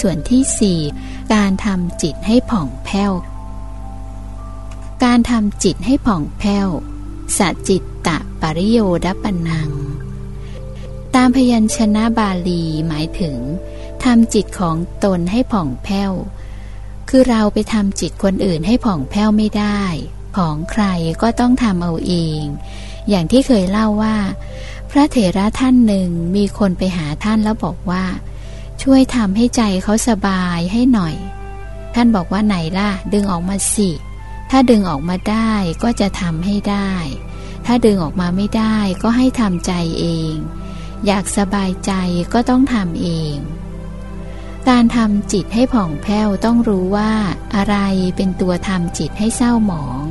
ส่วนที่สี่การทำจิตให้ผ่องแผ้ว การทำจิตให้ผ่องแผ้วสัจิตตะปริโยดปนัง ตามพยัญชนะบาลีหมายถึงทำจิตของตนให้ผ่องแผ้ว คือเราไปทำจิตคนอื่นให้ผ่องแผ้วไม่ได้ ของใครก็ต้องทำเอาเอง อย่างที่เคยเล่าว่า พระเถระท่านหนึ่งมีคนไปหาท่านแล้วบอกว่า ช่วยทำให้ใจเขาสบายให้หน่อย ท่านบอกว่าไหนล่ะ ดึงออกมาสิ ถ้าดึงออกมาได้ก็จะทำให้ได้ ถ้าดึงออกมาไม่ได้ก็ให้ทำใจเอง อยากสบายใจก็ต้องทำเอง การทำจิตให้ผ่องแผ้วต้องรู้ว่าอะไรเป็นตัวทำจิตให้เศร้าหมอง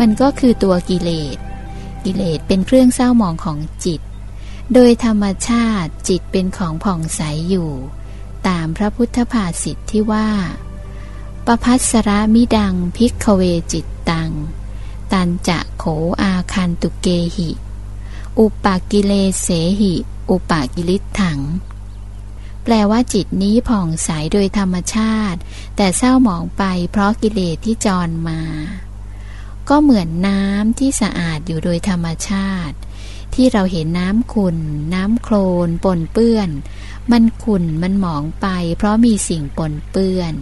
มันก็คือตัวกิเลส กิเลสเป็นเครื่องเศร้าหมองของจิต โดยธรรมชาติจิตเป็นของผ่องใสอยู่ ตามพระพุทธภาษิตที่ว่า ประพัสระมิดังพิกเวจิตตัง ตันจะโขอาคันตุเกหิ อุปากิเลเสหิ อุปากิลิถัง แปลว่าจิตนี้ผ่องใสโดยธรรมชาติ แต่เศร้าหมองไปเพราะกิเลสที่จรมา ก็เหมือนน้ำที่สะอาดอยู่โดยธรรมชาติ ที่เราเห็นน้ำขุ่น น้ำโคลนปนเปื้อน มันขุ่นมันหมองไป เพราะมีสิ่งปนเปื้อน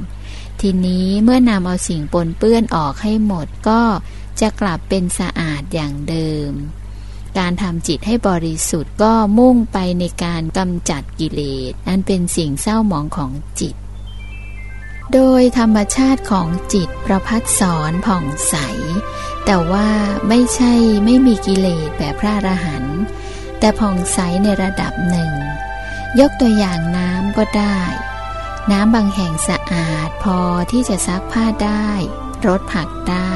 ทีนี้เมื่อนำเอาสิ่งปนเปื้อนออกให้หมดก็จะกลับเป็นสะอาดอย่างเดิม การทำจิตให้บริสุทธิ์ก็มุ่งไปในการกำจัดกิเลสอันเป็นสิ่งเศร้าหมองของจิต โดยธรรมชาติของจิตประพัดสอนผ่องใส แต่ว่าไม่ใช่ไม่มีกิเลสแบบพระอรหันต์แต่ผ่องใสในระดับหนึ่ง ยกตัวอย่างน้ำก็ได้ น้ำบางแห่งสะอาดพอที่จะซักผ้าได้รดผักได้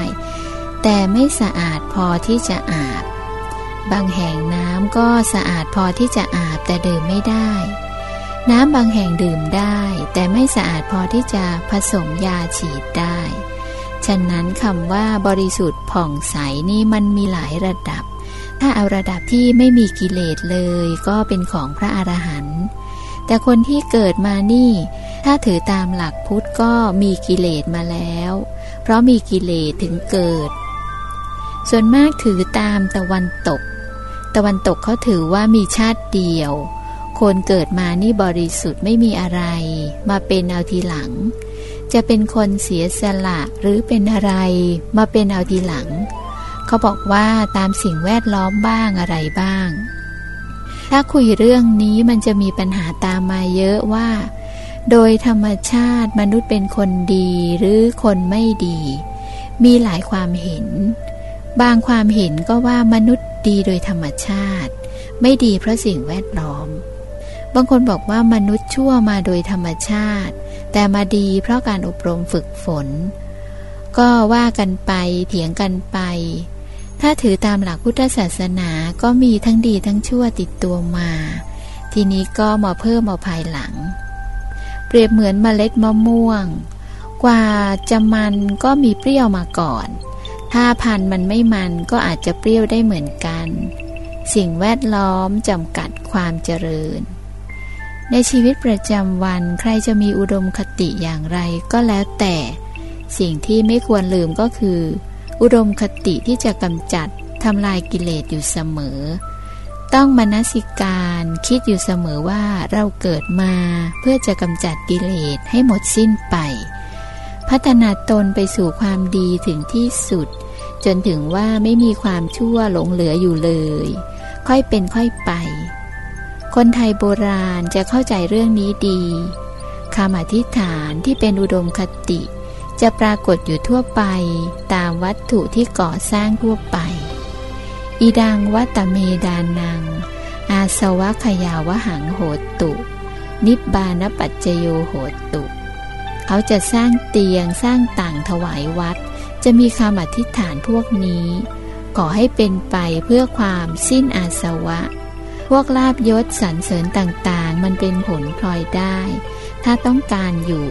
แต่ไม่สะอาดพอที่จะอาบบางแห่งน้ำก็สะอาดพอที่จะอาบแต่ดื่มไม่ได้ น้ำบางแห่งดื่มได้ แต่ไม่สะอาดพอที่จะผสมยาฉีดได้ ฉะนั้นคำว่าบริสุทธิ์ผ่องใสนี่มันมีหลายระดับ ถ้าเอาระดับที่ไม่มีกิเลสเลย ก็เป็นของพระอรหันต์แต่คนที่เกิดมานี่ ถ้าถือตามหลักพุทธก็มีกิเลสมาแล้ว เพราะมีกิเลสถึงเกิด ส่วนมากถือตามตะวันตก ตะวันตกเขาถือว่ามีชาติเดียว คนเกิดมานี่บริสุทธิ์ไม่มีอะไร มาเป็นเอาทีหลัง จะเป็นคนเสียสละหรือเป็นอะไร มาเป็นเอาทีหลัง เขาบอกว่าตามสิ่งแวดล้อมบ้างอะไรบ้าง ถ้าคุยเรื่องนี้มันจะมีปัญหาตามมาเยอะว่า โดยธรรมชาติมนุษย์เป็นคนดีหรือคนไม่ดี มีหลายความเห็น บางความเห็นก็ว่ามนุษย์ดีโดยธรรมชาติ ไม่ดีเพราะสิ่งแวดล้อม บางคนบอกว่ามนุษย์ชั่วมาโดยธรรมชาติ แต่มาดีเพราะการอบรมฝึกฝน ก็ว่ากันไปเถียงกันไป ถ้าถือตามหลักพุทธศาสนาก็มีทั้งดีทั้งชั่วติดตัวมา ทีนี้ก็มาเพิ่มมาภายหลัง เปรียบเหมือนเมล็ดมะม่วง กว่าจะมันก็มีเปรี้ยวมาก่อน ถ้าพันมันไม่มันก็อาจจะเปรี้ยวได้เหมือนกัน สิ่งแวดล้อมจำกัดความเจริญ ในชีวิตประจำวันใครจะมีอุดมคติอย่างไรก็แล้วแต่ สิ่งที่ไม่ควรลืมก็คือ อุดมคติที่จะกำจัดทำลายกิเลสอยู่เสมอ ต้องมนสิการคิดอยู่เสมอว่าเราเกิดมาเพื่อจะกำจัดกิเลสให้หมดสิ้นไป พัฒนาตนไปสู่ความดีถึงที่สุด จนถึงว่าไม่มีความชั่วหลงเหลืออยู่เลย ค่อยเป็นค่อยไป คนไทยโบราณจะเข้าใจเรื่องนี้ดีคำอธิษฐานที่เป็นอุดมคติ จะปรากฏอยู่ทั่วไปตามวัตถุที่ก่อสร้างทั่วไป อีดังวัตเมดานัง อาสวะขยาวหังโหตุ นิบบานปัจจโยโหตุ เขาจะสร้างเตียงสร้างต่างถวายวัด จะมีคำอธิษฐานพวกนี้ ขอให้เป็นไปเพื่อความสิ้นอาสวะ พวกลาบยศสรรเสริญต่างๆ มันเป็นผลพลอยได้ ถ้าต้องการอยู่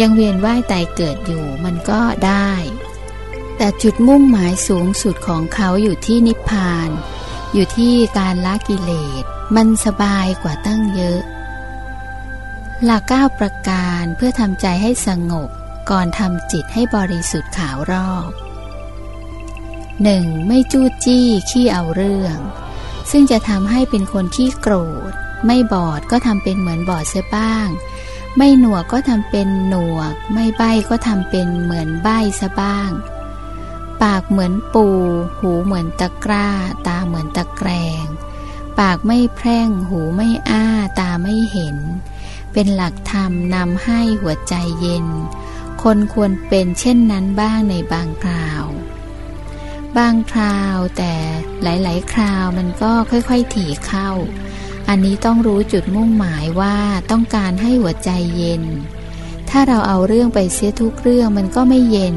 ยังเวียนว่ายตายเกิดอยู่มันก็ได้ แต่จุดมุ่งหมายสูงสุดของเขาอยู่ที่นิพพาน อยู่ที่การละกิเลส มันสบายกว่าตั้งเยอะ หลักเก้าประการเพื่อทำใจให้สงบก่อนทำจิตให้บริสุทธิ์ขาวรอบ 1. ไม่จู้จี้ขี้เอาเรื่อง ซึ่งจะทำให้เป็นคนขี้โกรธ ไม่บอดก็ทำเป็นเหมือนบอดเสียบ้าง ไม่หนวกก็ทำเป็นหนวก ไม่ใบ้ก็ทำเป็นเหมือนใบ้ซะบ้าง ปากเหมือนปู หูเหมือนตะกร้า ตาเหมือนตะแกรง ปากไม่แพร่ง หูไม่อ้า ตาไม่เห็น เป็นหลักธรรมนำให้หัวใจเย็น คนควรเป็นเช่นนั้นบ้างในบางคราว บางคราวแต่หลาย ๆ คราวมันก็ค่อย ๆ ถี่เข้า อันนี้ต้องรู้จุดมุ่งหมายว่าต้องการให้หัวใจเย็น ถ้าเราเอาเรื่องไปเสียทุกเรื่องมันก็ไม่เย็น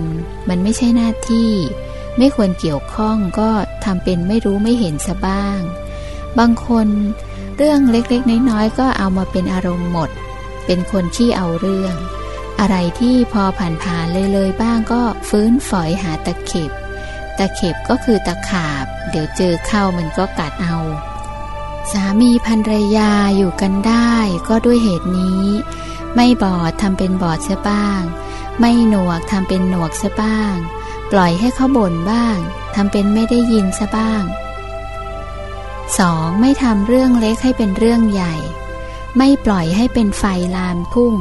มันไม่ใช่หน้าที่ ไม่ควรเกี่ยวข้องก็ทำเป็นไม่รู้ไม่เห็นซะบ้าง บางคนเรื่องเล็กๆ น้อยๆ ก็เอามาเป็นอารมณ์หมด เป็นคนที่เอาเรื่อง อะไรที่พอผ่านๆเลยๆบ้างก็ฟื้นฝอยหาตะเข็บ ตะเข็บก็คือตะขาบ เดี๋ยวเจอเข้ามันก็กัดเอา สามีภรรยาอยู่กันได้ก็ด้วยเหตุนี้ ไม่บอดทำเป็นบอดเสียบ้าง ไม่หนวกทำเป็นหนวกเสียบ้าง ปล่อยให้เขาบ่นบ้างทำเป็นไม่ได้ยินซะบ้าง 2. ไม่ทำเรื่องเล็กให้เป็นเรื่องใหญ่ ไม่ปล่อยให้เป็นไฟลามพุ่ง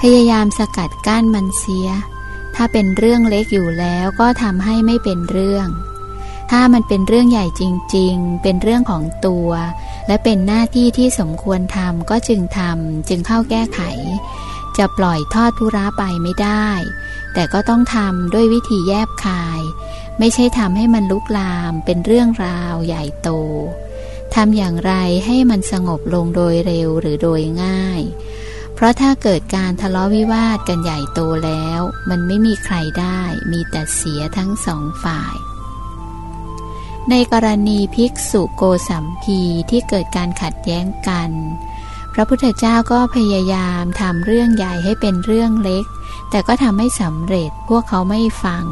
พยายามสกัดกั้นมันเสีย ถ้าเป็นเรื่องเล็กอยู่แล้วก็ทำให้ไม่เป็นเรื่อง ถ้ามันเป็นเรื่องใหญ่จริง ๆ เป็นเรื่องของตัว และเป็นหน้าที่ที่สมควรทำก็จึงทำจึงเข้าแก้ไข จะปล่อยทอดทุระไปไม่ได้ แต่ก็ต้องทำด้วยวิธีแยบคาย ไม่ใช่ทำให้มันลุกลาม เป็นเรื่องราวใหญ่โตทำอย่างไรให้มันสงบลงโดยเร็วหรือโดยง่าย ราะถ้าเกิดการทะเลาะวิวาทกันใหญ่โตแล้ว มันไม่มีใครได้ มีแต่เสียทั้งสองฝ่าย ในกรณีภิกษุโกสัมพีที่เกิดการขัดแย้งกัน พระพุทธเจ้าก็พยายามทำเรื่องใหญ่ให้เป็นเรื่องเล็ก แต่ก็ทำไม่สำเร็จพวกเขาไม่ฟัง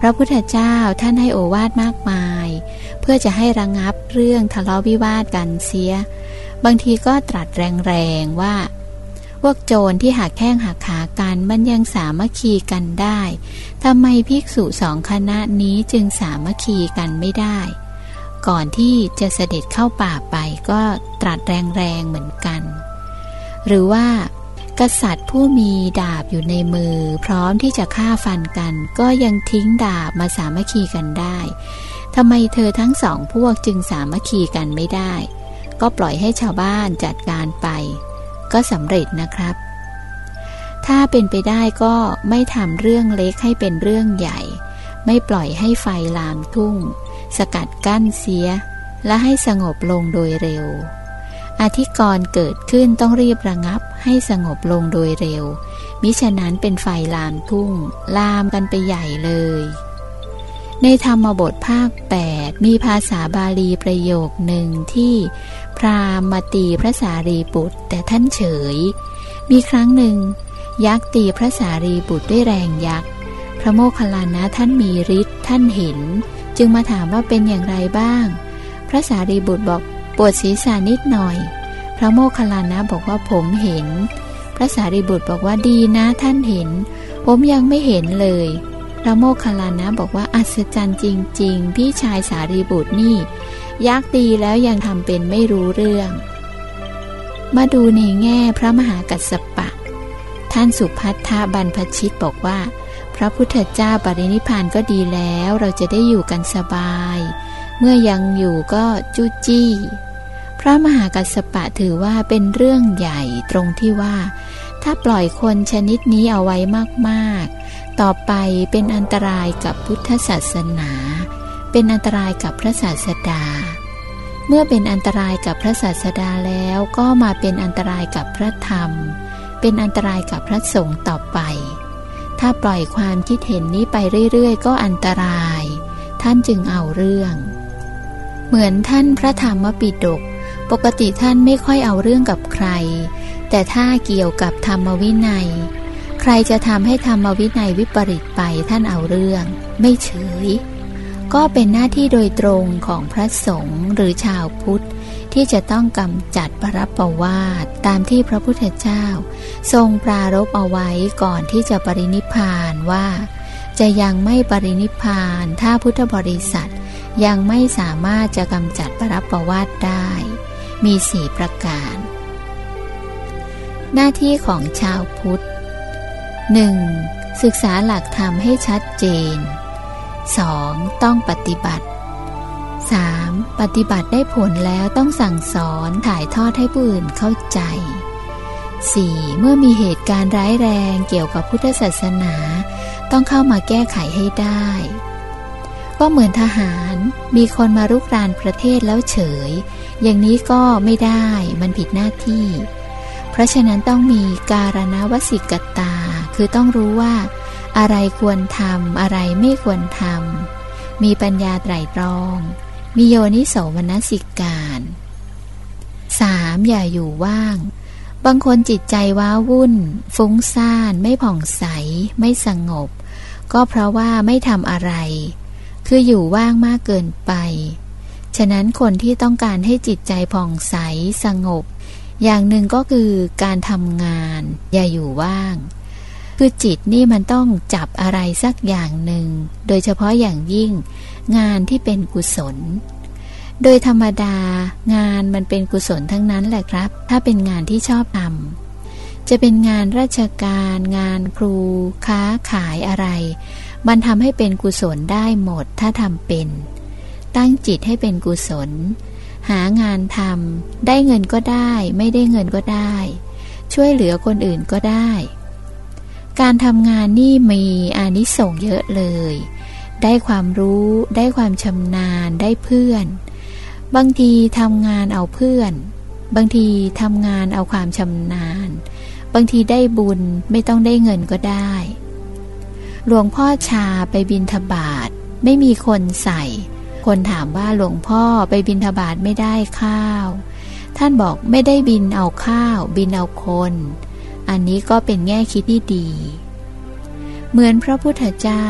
พระพุทธเจ้าท่านให้โอวาทมากมาย เพื่อจะให้ระงงับเรื่องทะเลาะวิวาทกันเสีย บางทีก็ตรัสแรงๆว่า พวกโจรที่หักแข้งหักขากันมันยังสามัคคีกันได้ทำไมภิกษุสองคณะนี้จึงสามัคคีกันไม่ได้ ก่อนที่จะเสด็จเข้าป่าไปก็ตรัสแรงๆเหมือนกัน หรือว่ากษัตริย์ผู้มีดาบอยู่ในมือ พร้อมที่จะฆ่าฟันกัน ก็ยังทิ้งดาบมาสามัคคีกันได้ทำไมเธอทั้งสองพวกจึงสามัคคีกันไม่ได้ ก็ปล่อยให้ชาวบ้านจัดการไป ก็สำเร็จนะครับ ถ้าเป็นไปได้ก็ไม่ทำเรื่องเล็กให้เป็นเรื่องใหญ่ ไม่ปล่อยให้ไฟลามทุ่ง สกัดกั้นเสีย และให้สงบลงโดยเร็ว อธิกรณ์เกิดขึ้นต้องรีบระงับให้สงบลงโดยเร็ว มิฉะนั้นเป็นไฟลามทุ่ง ลามกันไปใหญ่เลยในธรรมบทภาค 8 มีภาษาบาลีประโยคหนึ่งที่ พราหมณ์มาตีพระสารีบุตรแต่ท่านเฉย มีครั้งหนึ่ง ยักษ์ตีพระสารีบุตรด้วยแรงยักษ์ พระโมคคัลลานะท่านมีฤทธิ์ท่านเห็น จึงมาถามว่าเป็นอย่างไรบ้าง พระสารีบุตรบอกปวดศีรษะนิดหน่อย พระโมคคัลลานะบอกว่าผมเห็น พระสารีบุตรบอกว่าดีนะท่านเห็น ผมยังไม่เห็นเลยพระโมคคัลลานะบอกว่าอัศจรรย์จริง ๆ พี่ชายสารีบุตรนี่ ยักษ์ดีแล้วยังทำเป็นไม่รู้เรื่อง มาดูในแง่พระมหากัสสปะ ท่านสุพัทธาบรรพชิตบอกว่า พระพุทธเจ้าปรินิพานก็ดีแล้วเราจะได้อยู่กันสบาย เมื่อยังอยู่ก็จุจี้ พระมหากัสสปะถือว่าเป็นเรื่องใหญ่ตรงที่ว่า ถ้าปล่อยคนชนิดนี้เอาไว้มากๆ ต่อไปเป็นอันตรายกับพุทธศาสนา เป็นอันตรายกับพระศาสดา เมื่อเป็นอันตรายกับพระศาสดาแล้วก็มาเป็นอันตรายกับพระธรรม เป็นอันตรายกับพระสงฆ์ต่อไป ถ้าปล่อยความคิดเห็นนี้ไปเรื่อยๆ ก็อันตราย ท่านจึงเอาเรื่อง เหมือนท่านพระธรรมปิฎกปกติท่านไม่ค่อยเอาเรื่องกับใคร แต่ถ้าเกี่ยวกับธรรมวินัย ใครจะทำให้ธรรมวินัยวิปริตไปท่านเอาเรื่อง ไม่เฉย ก็เป็นหน้าที่โดยตรงของพระสงฆ์หรือชาวพุทธ ที่จะต้องกำจัดปรับประวาตตามที่พระพุทธเจ้า ทรงปรารบเอาไว้ก่อนที่จะปรินิพานว่า จะยังไม่ปรินิพานถ้าพุทธบริษัทยังไม่สามารถจะกำจัดปรับประวาตได้ มีสี่ประการ หน้าที่ของชาวพุทธ 1. ศึกษาหลักธรรมให้ชัดเจน 2. ต้องปฏิบัติ 3. ปฏิบัติได้ผลแล้วต้องสั่งสอนถ่ายทอดให้ผู้อื่นเข้าใจ 4. เมื่อมีเหตุการณ์ร้ายแรงเกี่ยวกับพุทธศาสนา ต้องเข้ามาแก้ไขให้ได้ ก็เหมือนทหารมีคนมารุกรานประเทศแล้วเฉย อย่างนี้ก็ไม่ได้มันผิดหน้าที่ เพราะฉะนั้นต้องมีการณวสิกตา คือต้องรู้ว่า อะไรควรทำอะไรไม่ควรทำมีปัญญาไตรตรอง มีโยนิโสมนสิการ 3. อย่าอยู่ว่าง บางคนจิตใจว้าวุ่น ฟุ้งซ่าน ไม่ผ่องใส ไม่สงบ ก็เพราะว่าไม่ทำอะไร คืออยู่ว่างมากเกินไป ฉะนั้นคนที่ต้องการให้จิตใจผ่องใสสงบ อย่างหนึ่งก็คือการทำงาน อย่าอยู่ว่าง คือจิตนี่มันต้องจับอะไรสักอย่างหนึ่ง โดยเฉพาะอย่างยิ่ง งานที่เป็นกุศล โดยธรรมดางานมันเป็นกุศลทั้งนั้นแหละครับ ถ้าเป็นงานที่ชอบทำจะเป็นงานราชการ งานครู ค้าขายอะไร มันทำให้เป็นกุศลได้หมดถ้าทำเป็น ตั้งจิตให้เป็นกุศล หางานทำได้เงินก็ได้ ไม่ได้เงินก็ได้ ช่วยเหลือคนอื่นก็ได้ การทำงานนี่มีอานิสงส์เยอะเลย ได้ความรู้ ได้ความชำนาญ ได้เพื่อน บางทีทำงานเอาเพื่อน บางทีทำงานเอาความชำนาญ บางทีได้บุญไม่ต้องได้เงินก็ได้ หลวงพ่อชาไปบินทบาทไม่มีคนใส่ คนถามว่าหลวงพ่อไปบินทบาทไม่ได้ข้าว ท่านบอกไม่ได้บินเอาข้าว บินเอาคน อันนี้ก็เป็นแง่คิดที่ดี เหมือนพระพุทธเจ้า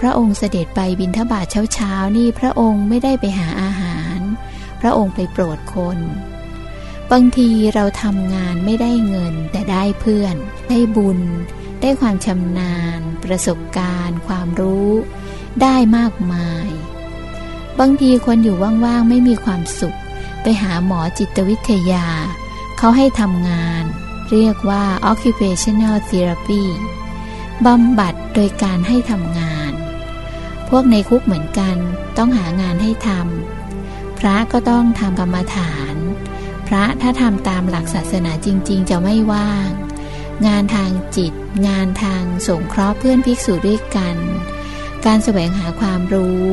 พระองค์เสด็จไปบินทบาทเช้าๆนี่พระองค์ไม่ได้ไปหาอาหาร พระองค์ไปโปรดคน บางทีเราทำงานไม่ได้เงินแต่ได้เพื่อน ได้บุญ ได้ความชำนาญ ประสบการณ์ ความรู้ ได้มากมาย บางทีคนอยู่ว่างๆไม่มีความสุข ไปหาหมอจิตวิทยา เขาให้ทำงาน เรียกว่า occupational therapy บำบัดโดยการให้ทำงาน พวกในคุกเหมือนกันต้องหางานให้ทำพระก็ต้องทำกรรมฐาน พระถ้าทำตามหลักศาสนาจริง ๆ จะไม่ว่าง งานทางจิต งานทางสงเคราะห์เพื่อนภิกษุด้วยกัน การแสวงหาความรู้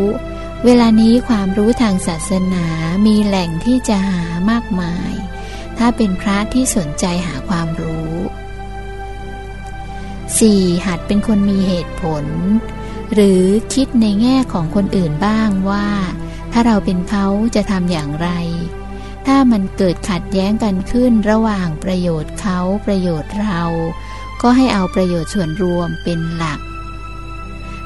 เวลานี้ความรู้ทางศาสนามีแหล่งที่จะหามากมาย ถ้าเป็นพระที่สนใจหาความรู้ 4. หัดเป็นคนมีเหตุผล หรือคิดในแง่ของคนอื่นบ้างว่า ถ้าเราเป็นเขาจะทำอย่างไร ถ้ามันเกิดขัดแย้งกันขึ้นระหว่างประโยชน์เขาประโยชน์เรา ก็ให้เอาประโยชน์ส่วนรวมเป็นหลัก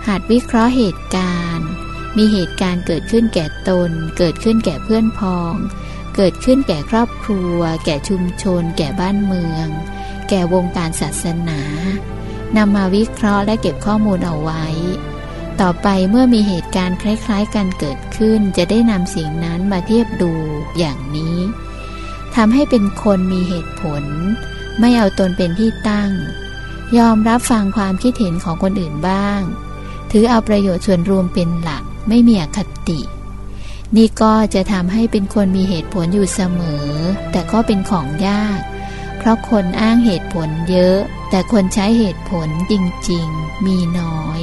หัดวิเคราะห์เหตุการณ์ มีเหตุการณ์เกิดขึ้นแก่ตน เกิดขึ้นแก่เพื่อนพ้อง เกิดขึ้นแก่ครอบครัว แก่ชุมชน แก่บ้านเมือง แก่วงการศาสนานำมาวิเคราะห์และเก็บข้อมูลเอาไว้ ต่อไปเมื่อมีเหตุการณ์คล้ายๆกันเกิดขึ้น จะได้นำสิ่งนั้นมาเทียบดูอย่างนี้ทำให้เป็นคนมีเหตุผล ไม่เอาตนเป็นที่ตั้ง ยอมรับฟังความคิดเห็นของคนอื่นบ้าง ถือเอาประโยชน์ส่วนรวมเป็นหลัก ไม่มีอคติ นี่ก็จะทำให้เป็นคนมีเหตุผลอยู่เสมอ แต่ก็เป็นของยาก เพราะคนอ้างเหตุผลเยอะ แต่คนใช้เหตุผลจริงๆ มีน้อย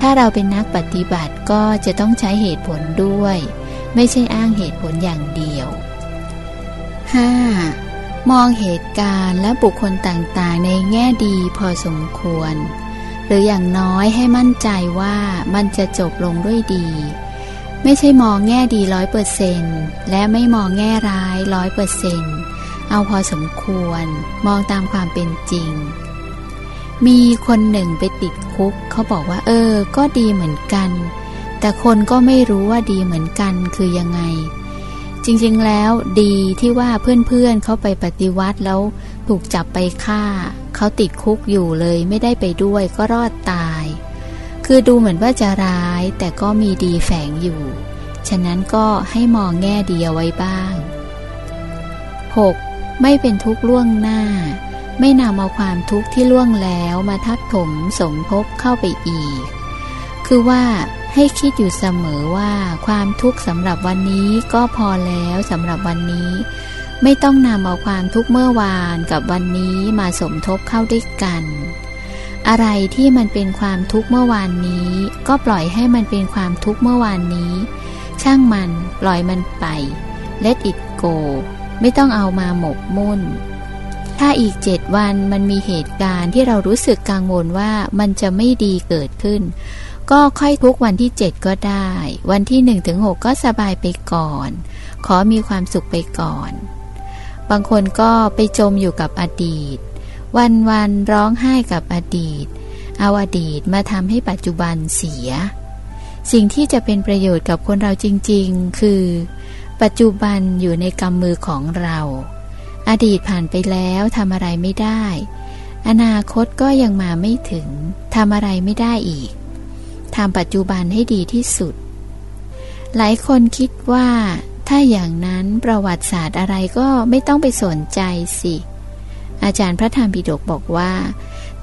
ถ้าเราเป็นนักปฏิบัติก็จะต้องใช้เหตุผลด้วย ไม่ใช่อ้างเหตุผลอย่างเดียว 5. มองเหตุการณ์และบุคคลต่างๆ ในแง่ดีพอสมควร หรืออย่างน้อยให้มั่นใจว่ามันจะจบลงด้วยดี ไม่ใช่มองแง่ดีร้อยเปอร์เซนและไม่มองแง่ร้ายร้อยเปอร์เซนต์เอาพอสมควร มองตามความเป็นจริง มีคนหนึ่งไปติดคุก เขาบอกว่า เออ ก็ดีเหมือนกัน แต่คนก็ไม่รู้ว่าดีเหมือนกันคือยังไง จริงๆแล้วดีที่ว่าเพื่อนๆเขาไปปฏิวัติแล้วถูกจับไปฆ่า เขาติดคุกอยู่เลยไม่ได้ไปด้วยก็รอดตาย คือดูเหมือนว่าจะร้ายแต่ก็มีดีแฝงอยู่ ฉะนั้นก็ให้มองแง่ดีเอาไว้บ้าง 6. ไม่เป็นทุกข์ล่วงหน้า ไม่นำเอาความทุกข์ที่ล่วงแล้วมาทับถมสมทบเข้าไปอีก คือว่าให้คิดอยู่เสมอว่าความทุกข์สำหรับวันนี้ก็พอแล้วสำหรับวันนี้ ไม่ต้องนำเอาความทุกข์เมื่อวานกับวันนี้มาสมทบเข้าด้วยกัน อะไรที่มันเป็นความทุกข์เมื่อวานนี้ ก็ปล่อยให้มันเป็นความทุกข์เมื่อวานนี้ ช่างมันปล่อยมันไป let it go ไม่ต้องเอามาหมกมุ่น ถ้าอีกเจ็ดวันมันมีเหตุการณ์ที่เรารู้สึกกังวลว่ามันจะไม่ดีเกิดขึ้น ก็ค่อยทุกวันที่เจ็ดก็ได้ วันที่หนึ่งถึงหกก็สบายไปก่อน ขอมีความสุขไปก่อน บางคนก็ไปจมอยู่กับอดีต วันวันร้องไห้กับอดีต เอาอดีตมาทำให้ปัจจุบันเสีย สิ่งที่จะเป็นประโยชน์กับคนเราจริง ๆ คือ ปัจจุบันอยู่ในกำมือของเรา อดีตผ่านไปแล้วทำอะไรไม่ได้ อนาคตก็ยังมาไม่ถึงทำอะไรไม่ได้อีกทำปัจจุบันให้ดีที่สุด หลายคนคิดว่า ถ้าอย่างนั้นประวัติศาสตร์อะไรก็ไม่ต้องไปสนใจสิ อาจารย์พระธรรมปิฎกบอกว่า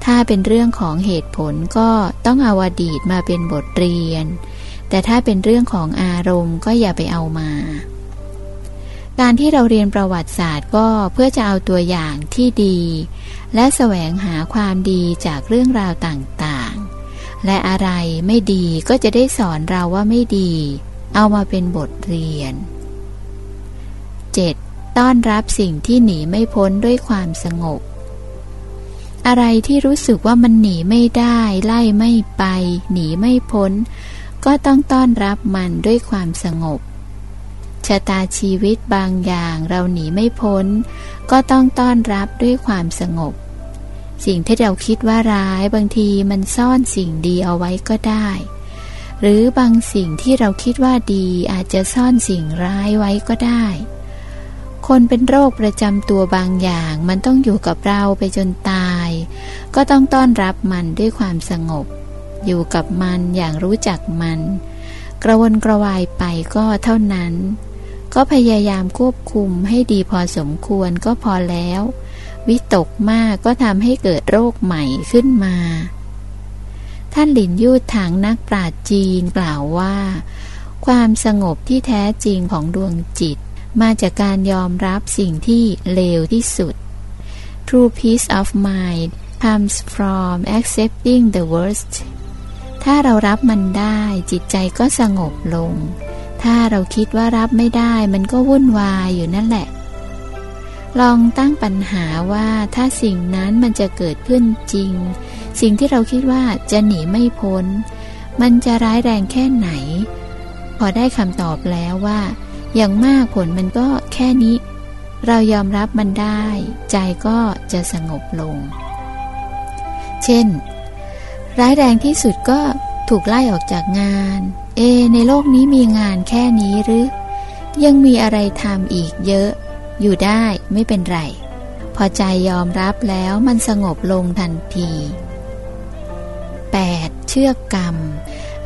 ถ้าเป็นเรื่องของเหตุผลก็ต้องเอาอดีตมาเป็นบทเรียน แต่ถ้าเป็นเรื่องของอารมณ์ก็อย่าไปเอามา การที่เราเรียนประวัติศาสตร์ก็เพื่อจะเอาตัวอย่างที่ดี และแสวงหาความดีจากเรื่องราวต่างๆ และอะไรไม่ดีก็จะได้สอนเราว่าไม่ดี เอามาเป็นบทเรียน 7. ต้อนรับสิ่งที่หนีไม่พ้นด้วยความสงบ อะไรที่รู้สึกว่ามันหนีไม่ได้ ไล่ไม่ไป หนีไม่พ้น ก็ต้องต้อนรับมันด้วยความสงบชะตาชีวิตบางอย่างเราหนีไม่พ้น ก็ต้องต้อนรับด้วยความสงบ สิ่งที่เราคิดว่าร้ายบางทีมันซ่อนสิ่งดีเอาไว้ก็ได้ หรือบางสิ่งที่เราคิดว่าดีอาจจะซ่อนสิ่งร้ายไว้ก็ได้ คนเป็นโรคประจำตัวบางอย่าง มันต้องอยู่กับเราไปจนตาย ก็ต้องต้อนรับมันด้วยความสงบ อยู่กับมันอย่างรู้จักมัน กระวนกระวายไปก็เท่านั้น ก็พยายามควบคุมให้ดีพอสมควรก็พอแล้ว วิตกมากก็ทำให้เกิดโรคใหม่ขึ้นมา ท่านหลินยูดถังนักปราชญ์จีนกล่าวว่า ความสงบที่แท้จริงของดวงจิต มาจากการยอมรับสิ่งที่เลวที่สุด True peace of mind comes from accepting the worst ถ้าเรารับมันได้จิตใจก็สงบลง ถ้าเราคิดว่ารับไม่ได้มันก็วุ่นวายอยู่นั่นแหละ ลองตั้งปัญหาว่าถ้าสิ่งนั้นมันจะเกิดขึ้นจริง สิ่งที่เราคิดว่าจะหนีไม่พ้น มันจะร้ายแรงแค่ไหน พอได้คำตอบแล้วว่า อย่างมากผลมันก็แค่นี้ เรายอมรับมันได้ ใจก็จะสงบลง เช่น ร้ายแรงที่สุดก็ถูกไล่ออกจากงาน เอ ในโลกนี้มีงานแค่นี้หรือ ยังมีอะไรทำอีกเยอะ อยู่ได้ไม่เป็นไร พอใจยอมรับแล้วมันสงบลงทันที 8. เชื่อกรรม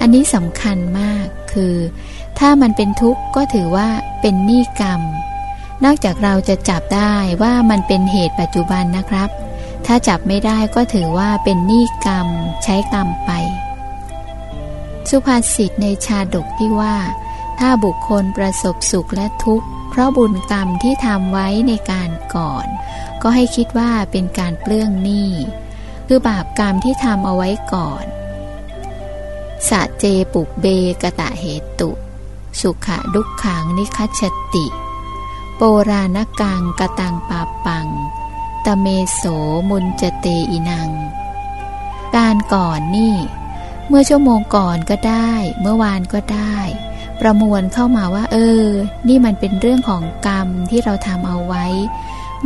อันนี้สำคัญมากคือ ถ้ามันเป็นทุกข์ก็ถือว่าเป็นหนี้กรรม นอกจากเราจะจับได้ว่ามันเป็นเหตุปัจจุบันนะครับ ถ้าจับไม่ได้ก็ถือว่าเป็นหนี้กรรม ใช้กรรมไป สุภาษิตในชาดกที่ว่า ถ้าบุคคลประสบสุขและทุกข์ เพราะบุญกรรมที่ทำไว้ในการก่อน ก็ให้คิดว่าเป็นการเปลื้องหนี้คือบาปกรรมที่ทำเอาไว้ก่อน สะเจปุเบกะตะเหตุ สุขะดุขขังนิคัชติ โปราณกังกะตังปาปังตะเมโสมุนจเตอินัง การก่อนนี่ เมื่อชั่วโมงก่อนก็ได้ เมื่อวานก็ได้ ประมวลเข้ามาว่า เออ นี่มันเป็นเรื่องของกรรมที่เราทำเอาไว้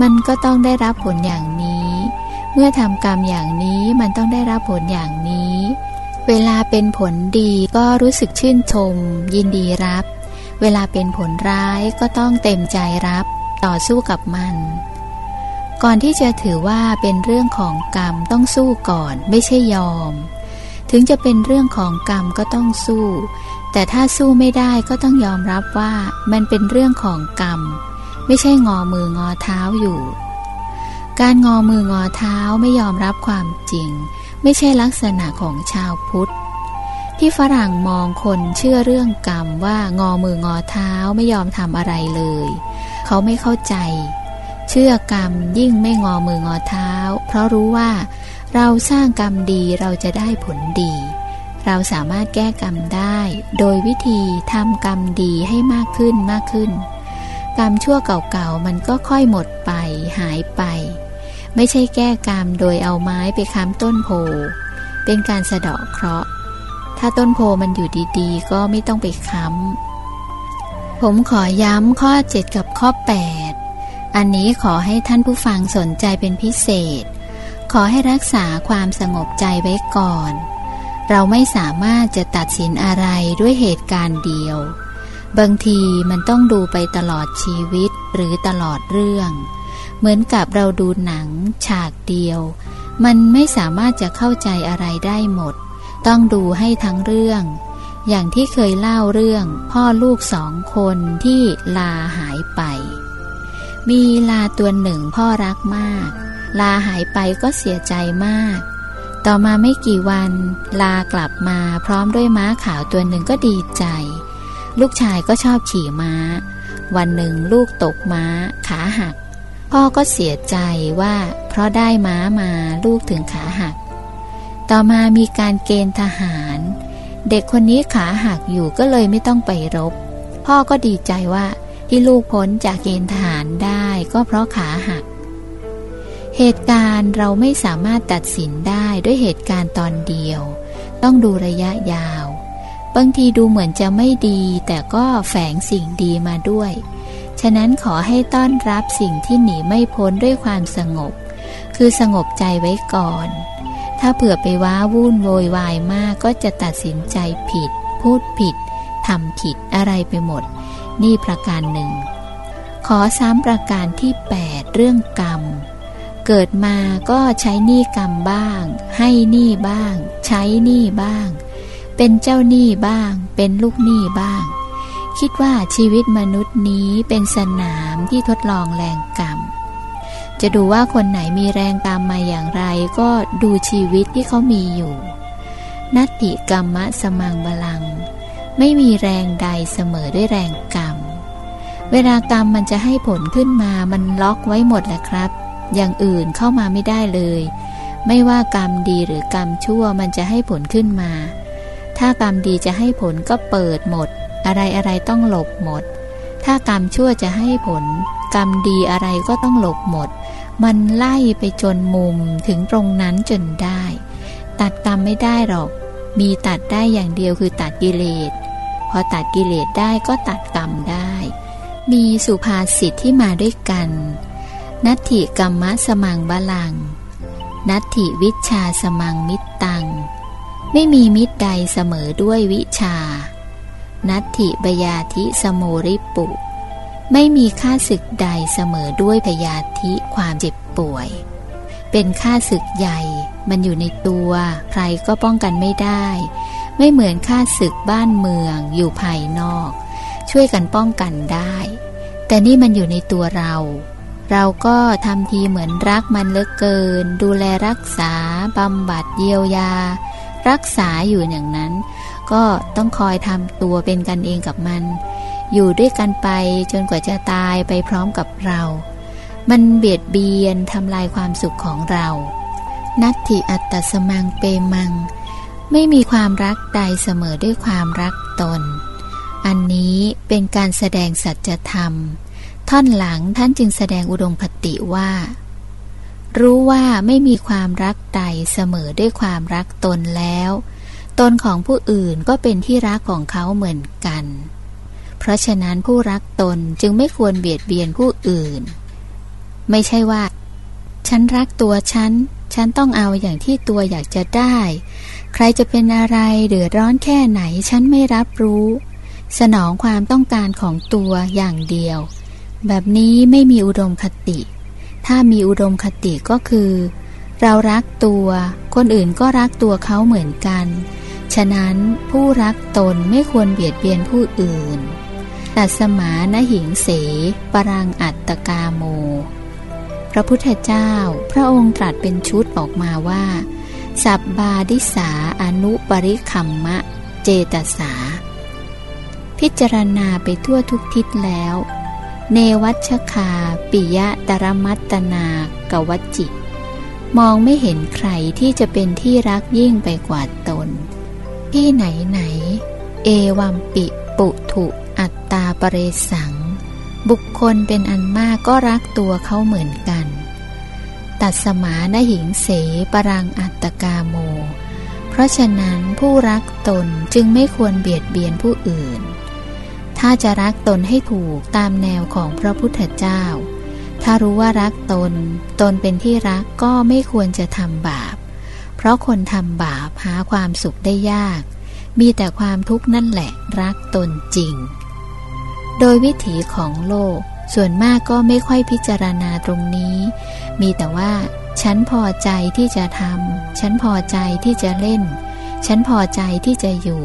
มันก็ต้องได้รับผลอย่างนี้ เมื่อทำกรรมอย่างนี้มันต้องได้รับผลอย่างนี้ เวลาเป็นผลดีก็รู้สึกชื่นชม ยินดีรับ เวลาเป็นผลร้ายก็ต้องเต็มใจรับต่อสู้กับมัน ก่อนที่จะถือว่าเป็นเรื่องของกรรมต้องสู้ก่อนไม่ใช่ยอม ถึงจะเป็นเรื่องของกรรมก็ต้องสู้ แต่ถ้าสู้ไม่ได้ก็ต้องยอมรับว่ามันเป็นเรื่องของกรรม ไม่ใช่งอมืองอเท้าอยู่ การงอมืองอเท้าไม่ยอมรับความจริง ไม่ใช่ลักษณะของชาวพุทธ ที่ฝรั่งมองคนเชื่อเรื่องกรรมว่างอมืองอเท้าไม่ยอมทำอะไรเลย เขาไม่เข้าใจ เชื่อกรรมยิ่งไม่งอมืองอเท้า เพราะรู้ว่า เราสร้างกรรมดีเราจะได้ผลดี เราสามารถแก้กรรมได้ โดยวิธีทำกรรมดีให้มากขึ้นมากขึ้น กรรมชั่วเก่าๆมันก็ค่อยหมดไปหายไป ไม่ใช่แก้กรรมโดยเอาไม้ไปค้ำต้นโพ เป็นการสะเดาะเคราะห์ ถ้าต้นโพมันอยู่ดีๆ ก็ไม่ต้องไปค้ำ ผมขอย้ำข้อ 7 กับข้อ 8 อันนี้ขอให้ท่านผู้ฟังสนใจเป็นพิเศษ ขอให้รักษาความสงบใจไว้ก่อน เราไม่สามารถจะตัดสินอะไรด้วยเหตุการณ์เดียว บางทีมันต้องดูไปตลอดชีวิตหรือตลอดเรื่อง เหมือนกับเราดูหนัง ฉากเดียว มันไม่สามารถจะเข้าใจอะไรได้หมด ต้องดูให้ทั้งเรื่อง อย่างที่เคยเล่าเรื่องพ่อลูกสองคนที่ลาหายไป มีลาตัวหนึ่งพ่อรักมาก ลาหายไปก็เสียใจมาก ต่อมาไม่กี่วัน ลากลับมาพร้อมด้วยม้าขาวตัวหนึ่งก็ดีใจ ลูกชายก็ชอบขี่ม้า วันหนึ่งลูกตกม้าขาหัก พ่อก็เสียใจว่าเพราะได้ม้ามาลูกถึงขาหัก ต่อมามีการเกณฑ์ทหาร เด็กคนนี้ขาหักอยู่ก็เลยไม่ต้องไปรบ พ่อก็ดีใจว่าที่ลูกพ้นจากเกณฑ์ทหารได้ก็เพราะขาหัก เหตุการณ์เราไม่สามารถตัดสินได้ด้วยเหตุการณ์ตอนเดียว ต้องดูระยะยาว บางทีดูเหมือนจะไม่ดีแต่ก็แฝงสิ่งดีมาด้วย ฉะนั้นขอให้ต้อนรับสิ่งที่หนีไม่พ้นด้วยความสงบ คือสงบใจไว้ก่อน ถ้าเผื่อไปว้าวุ่นโวยวายมากก็จะตัดสินใจผิด พูดผิดทำผิดอะไรไปหมด นี่ประการหนึ่ง ขอซ้ำประการที่ 8 เรื่องกรรม เกิดมาก็ใช้หนี้กรรมบ้าง ให้หนี้บ้าง ใช้หนี้บ้าง เป็นเจ้าหนี้บ้าง เป็นลูกหนี้บ้าง คิดว่าชีวิตมนุษย์นี้เป็นสนามที่ทดลองแรงกรรม จะดูว่าคนไหนมีแรงตามมาอย่างไร ก็ดูชีวิตที่เขามีอยู่นัตติกรรมะสมังบาลัง ไม่มีแรงใดเสมอด้วยแรงกรรม เวลากรรมมันจะให้ผลขึ้นมามันล็อกไว้หมดแหละครับ อย่างอื่นเข้ามาไม่ได้เลย ไม่ว่ากรรมดีหรือกรรมชั่วมันจะให้ผลขึ้นมา ถ้ากรรมดีจะให้ผลก็เปิดหมด อะไรอะไรต้องหลบหมด ถ้ากรรมชั่วจะให้ผล กรรมดีอะไรก็ต้องหลบหมด มันไล่ไปจนมุมถึงตรงนั้นจนได้ ตัดกรรมไม่ได้หรอก มีตัดได้อย่างเดียวคือตัดกิเลส พอตัดกิเลสได้ก็ตัดกรรมได้ มีสุภาษิตที่มาด้วยกัน นัตถิกรรมะสมังบาลัง นัตถิวิชาสมังมิตตัง ไม่มีมิตรใดเสมอด้วยวิชา นัตถิบยาธิสโมริปุ ไม่มีค่าศึกใดเสมอด้วยพยาธิความเจ็บป่วย เป็นค่าศึกใหญ่ มันอยู่ในตัว ใครก็ป้องกันไม่ได้ ไม่เหมือนค่าศึกบ้านเมืองอยู่ภายนอก ช่วยกันป้องกันได้ แต่นี่มันอยู่ในตัวเรา เราก็ทำทีเหมือนรักมันเลิกเกิน ดูแลรักษาบำบัดเยียวยา รักษาอยู่อย่างนั้น ก็ต้องคอยทำตัวเป็นกันเองกับมัน อยู่ด้วยกันไปจนกว่าจะตายไปพร้อมกับเรา มันเบียดเบียนทำลายความสุขของเรา นัตถิอัตตสมังเปมัง ไม่มีความรักใดเสมอด้วยความรักตน อันนี้เป็นการแสดงสัจธรรม ท่อนหลังท่านจึงแสดงอุดมคติว่ารู้ว่าไม่มีความรักใดเสมอด้วยความรักตนแล้ว ตนของผู้อื่นก็เป็นที่รักของเขาเหมือนกัน เพราะฉะนั้นผู้รักตนจึงไม่ควรเบียดเบียนผู้อื่น ไม่ใช่ว่า ฉันรักตัวฉัน ฉันต้องเอาอย่างที่ตัวอยากจะได้ ใครจะเป็นอะไรเดือดร้อนแค่ไหนฉันไม่รับรู้ สนองความต้องการของตัวอย่างเดียว แบบนี้ไม่มีอุดมคติ ถ้ามีอุดมคติก็คือ เรารักตัว คนอื่นก็รักตัวเขาเหมือนกัน ฉะนั้นผู้รักตนไม่ควรเบียดเบียนผู้อื่น ตัดสมานหิงเส ปรังอัตตกาโม พระพุทธเจ้าพระองค์ตรัสเป็นชุดออกมาว่า สับบาดิสาอนุปริคัมมะ เจตสา พิจารณาไปทั่วทุกทิศแล้ว เนวัชคาปิยะตรมัตตนากวัจจิมองไม่เห็นใครที่จะเป็นที่รักยิ่งไปกว่าตน ที่ไหนไหน เอวัมปิปุถุอัตตาปเรสัง บุคคลเป็นอันมากก็รักตัวเขาเหมือนกัน ตัดสมานหิงเสปรังอัตตกาโม เพราะฉะนั้นผู้รักตนจึงไม่ควรเบียดเบียนผู้อื่น ถ้าจะรักตนให้ถูกตามแนวของพระพุทธเจ้า ถ้ารู้ว่ารักตน ตนเป็นที่รักก็ไม่ควรจะทำบาป เพราะคนทำบาปหาความสุขได้ยาก มีแต่ความทุกข์นั่นแหละรักตนจริง โดยวิถีของโลก ส่วนมากก็ไม่ค่อยพิจารณาตรงนี้ มีแต่ว่า ฉันพอใจที่จะทำฉันพอใจที่จะเล่น ฉันพอใจที่จะอยู่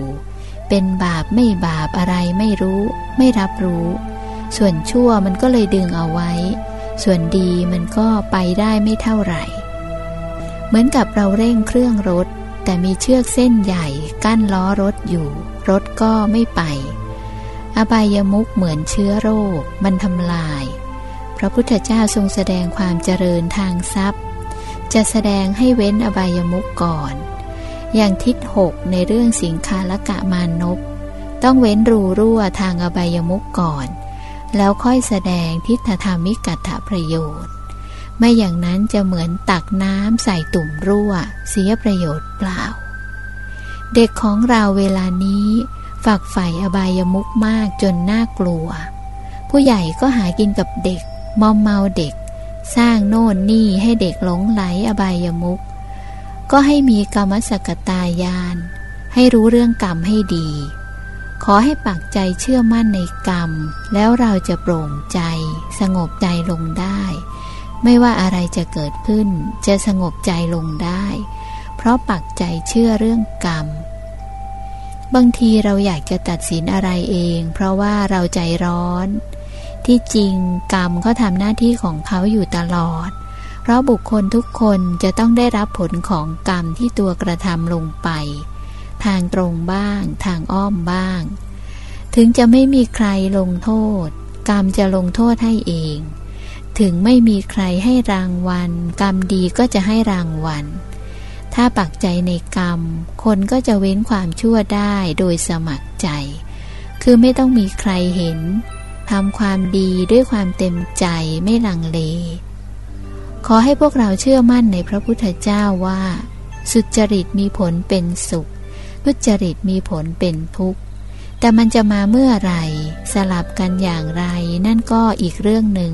เป็นบาปไม่บาปอะไรไม่รู้ ไม่รับรู้ ส่วนชั่วมันก็เลยดึงเอาไว้ ส่วนดีมันก็ไปได้ไม่เท่าไหร่ เหมือนกับเราเร่งเครื่องรถ แต่มีเชือกเส้นใหญ่กั้นล้อรถอยู่ รถก็ไม่ไป อบายมุกเหมือนเชื้อโรค มันทำลาย พระพุทธเจ้าทรงแสดงความเจริญทางทรัพย์ จะแสดงให้เว้นอบายมุกก่อน อย่างทิศหกในเรื่องสิงคาละกะมานพต้องเว้นรูรั่วทางอบายมุกก่อน แล้วค่อยแสดงทิฏฐธรรมิกัตถประโยชน์ ไม่อย่างนั้นจะเหมือนตักน้ำใส่ตุ่มรั่ว เสียประโยชน์เปล่า เด็กของเราเวลานี้ ฝักใฝ่อบายมุกมากจนน่ากลัว ผู้ใหญ่ก็หากินกับเด็ก มอมเมาเด็ก สร้างโน่นนี่ให้เด็กหลงไหลอบายมุก ก็ให้มีกรรมสกตายาน ให้รู้เรื่องกรรมให้ดี ขอให้ปักใจเชื่อมั่นในกรรม แล้วเราจะโปร่งใจ สงบใจลงได้ ไม่ว่าอะไรจะเกิดขึ้น จะสงบใจลงได้ เพราะปักใจเชื่อเรื่องกรรม บางทีเราอยากจะตัดสินอะไรเอง เพราะว่าเราใจร้อน ที่จริงกรรมเขาทำหน้าที่ของเขาอยู่ตลอด เพราะบุคคลทุกคนจะต้องได้รับผลของกรรมที่ตัวกระทำลงไป ทางตรงบ้าง ทางอ้อมบ้าง ถึงจะไม่มีใครลงโทษ กรรมจะลงโทษให้เอง ถึงไม่มีใครให้รางวัล กรรมดีก็จะให้รางวัล ถ้าปักใจในกรรม คนก็จะเว้นความชั่วได้โดยสมัครใจ คือไม่ต้องมีใครเห็นทำความดีด้วยความเต็มใจไม่ลังเล ขอให้พวกเราเชื่อมั่นในพระพุทธเจ้าว่า สุจริตมีผลเป็นสุข ทุจริตมีผลเป็นทุกข์ แต่มันจะมาเมื่อไรสลับกันอย่างไรนั่นก็อีกเรื่องหนึ่ง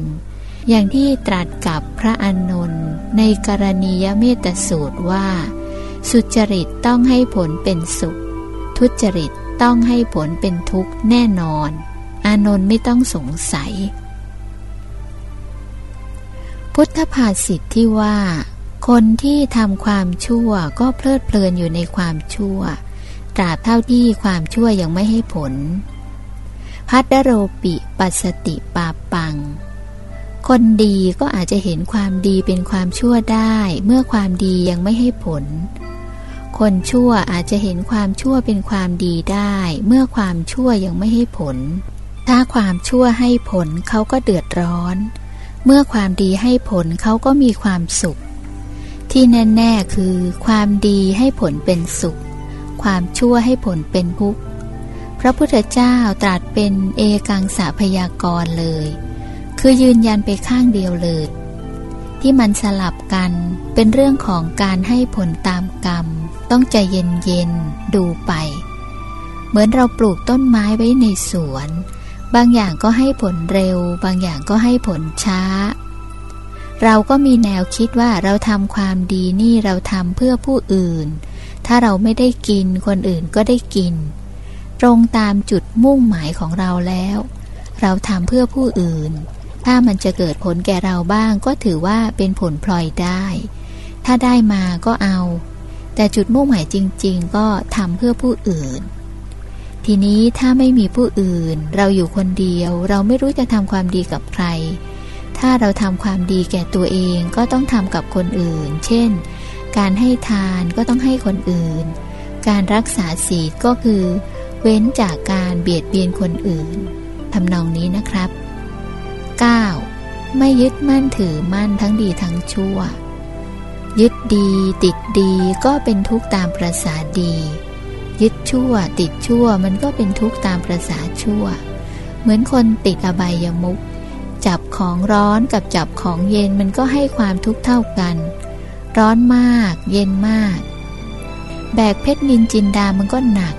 อย่างที่ตรัสกับพระอานนท์ในกรณียเมตสูตรว่า สุจริตต้องให้ผลเป็นสุข ทุจริตต้องให้ผลเป็นทุกข์แน่นอน อานนท์ไม่ต้องสงสัย พุทธภาษิตทที่ว่า คนที่ทำความชั่วก็เพลิดเพลินอยู่ในความชั่ว ตราบเท่าที่ความชั่วยังไม่ให้ผล พัดโรปิปัสติปาปัง คนดีก็อาจจะเห็นความดีเป็นความชั่วได้ เมื่อความดียังไม่ให้ผล คนชั่วอาจจะเห็นความชั่วเป็นความดีได้ เมื่อความชั่วยังไม่ให้ผล ถ้าความชั่วให้ผลเขาก็เดือดร้อน เมื่อความดีให้ผลเขาก็มีความสุข ที่แน่ๆคือ ความดีให้ผลเป็นสุข ความชั่วให้ผลเป็นทุกข์พระพุทธเจ้าตรัสเป็นเอกังสาพยากรเลย คือยืนยันไปข้างเดียวเลย ที่มันสลับกันเป็นเรื่องของการให้ผลตามกรรม ต้องใจเย็นๆดูไป เหมือนเราปลูกต้นไม้ไว้ในสวน บางอย่างก็ให้ผลเร็ว บางอย่างก็ให้ผลช้า เราก็มีแนวคิดว่าเราทำความดีนี่เราทำเพื่อผู้อื่น ถ้าเราไม่ได้กินคนอื่นก็ได้กิน ตรงตามจุดมุ่งหมายของเราแล้วเราทำเพื่อผู้อื่น ถ้ามันจะเกิดผลแก่เราบ้างก็ถือว่าเป็นผลพลอยได้ ถ้าได้มาก็เอา แต่จุดมุ่งหมายจริง ๆ ก็ทำเพื่อผู้อื่น ทีนี้ถ้าไม่มีผู้อื่น เราอยู่คนเดียว เราไม่รู้จะทำความดีกับใคร ถ้าเราทำความดีแก่ตัวเองก็ต้องทำกับคนอื่น เช่น การให้ทานก็ต้องให้คนอื่น การรักษาศีลก็คือ เว้นจากการเบียดเบียนคนอื่นทำนองนี้นะครับ 9. ไม่ยึดมั่นถือมั่นทั้งดีทั้งชั่ว ยึดดีติดดีก็เป็นทุกข์ตามประสาดี ยึดชั่วติดชั่วมันก็เป็นทุกข์ตามประสาชั่ว เหมือนคนติดอบายามุกจับของร้อนกับจับของเย็นมันก็ให้ความทุกข์เท่ากัน ร้อนมาก เย็นมาก แบกเพชรนินจินดามันก็หนัก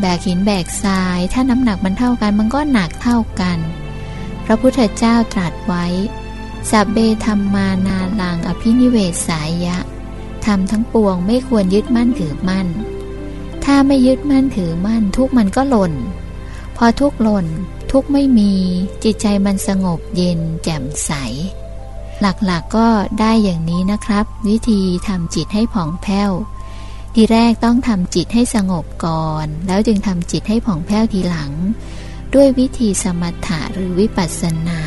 แบกหินแบกทราย ถ้าน้ำหนักมันเท่ากันมันก็หนักเท่ากัน ระพุทธเจ้าตรัสไว้สับเบธรรมานาลังอภินิเวศสายยะทำทั้งปวงไม่ควรยึดมั่นถือมั่น ถ้าไม่ยึดมั่นถือมั่น ทุกมันก็หล่น พอทุกหล่น ทุกไม่มีจิตใจมันสงบเย็นแจ่มใส หลักๆกก็ได้อย่างนี้นะครับ วิธีทำจิตให้ผ่องแผ้ว ทีแรกต้องทำจิตให้สงบก่อน แล้วจึงทำจิตให้ผ่องแผ้วทีหลัง ด้วยวิธีสมถะหรือวิปัสสนา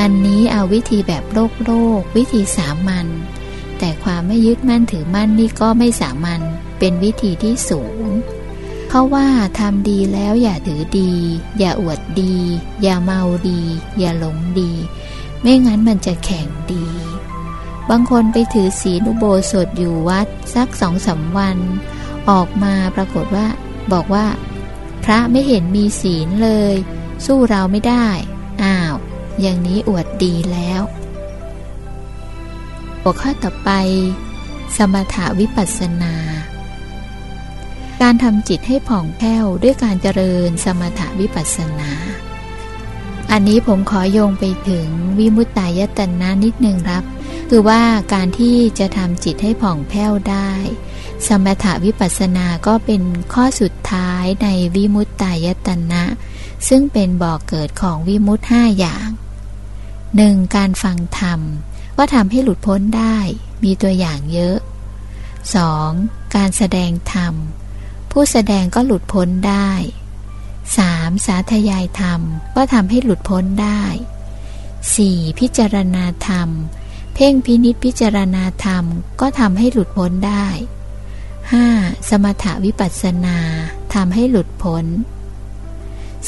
อันนี้เอาวิธีแบบโลกโลก วิธีสามัญแต่ความไม่ยึดมั่นถือมั่นนี่ก็ไม่สามัญเป็นวิธีที่สูง เพราะว่าทำดีแล้วอย่าถือดี อย่าอวดดี อย่าเมาดี อย่าหลงดี ไม่งั้นมันจะแข่งดี บางคนไปถือศีลอุโบสถอยู่วัด สักสองสาวัน ออกมาปรากฏว่า บอกว่า ระไม่เห็นมีศีลเลย สู้เราไม่ได้ อ้าว อย่างนี้อวดดีแล้ว หัวข้อต่อไป สมถาวิปัสสนา การทำจิตให้ผ่องแผ้วด้วยการเจริญสมถาวิปัสสนา อันนี้ผมขอโยงไปถึงวิมุตตายตนะนิดนึงครับ คือว่าการที่จะทำจิตให้ผ่องแผ้วได้ สมถวิปัสสนาก็เป็นข้อสุดท้ายในวิมุตตายตนะ ซึ่งเป็นบ่อกเกิดของวิมุตห้าอย่าง 1. การฟังธรรมว่าทำให้หลุดพ้นได้มีตัวอย่างเยอะ 2. การแสดงธรรม ผู้แสดงก็หลุดพ้นได้ 3. สาธยายธรรมก็ทำให้หลุดพ้นได้ 4. พิจารณาธรรม เพ่งพินิษพิจารณาธรรมก็ทำให้หลุดพ้นได้ 5. สมถวิปัสนาทำให้หลุดพ้น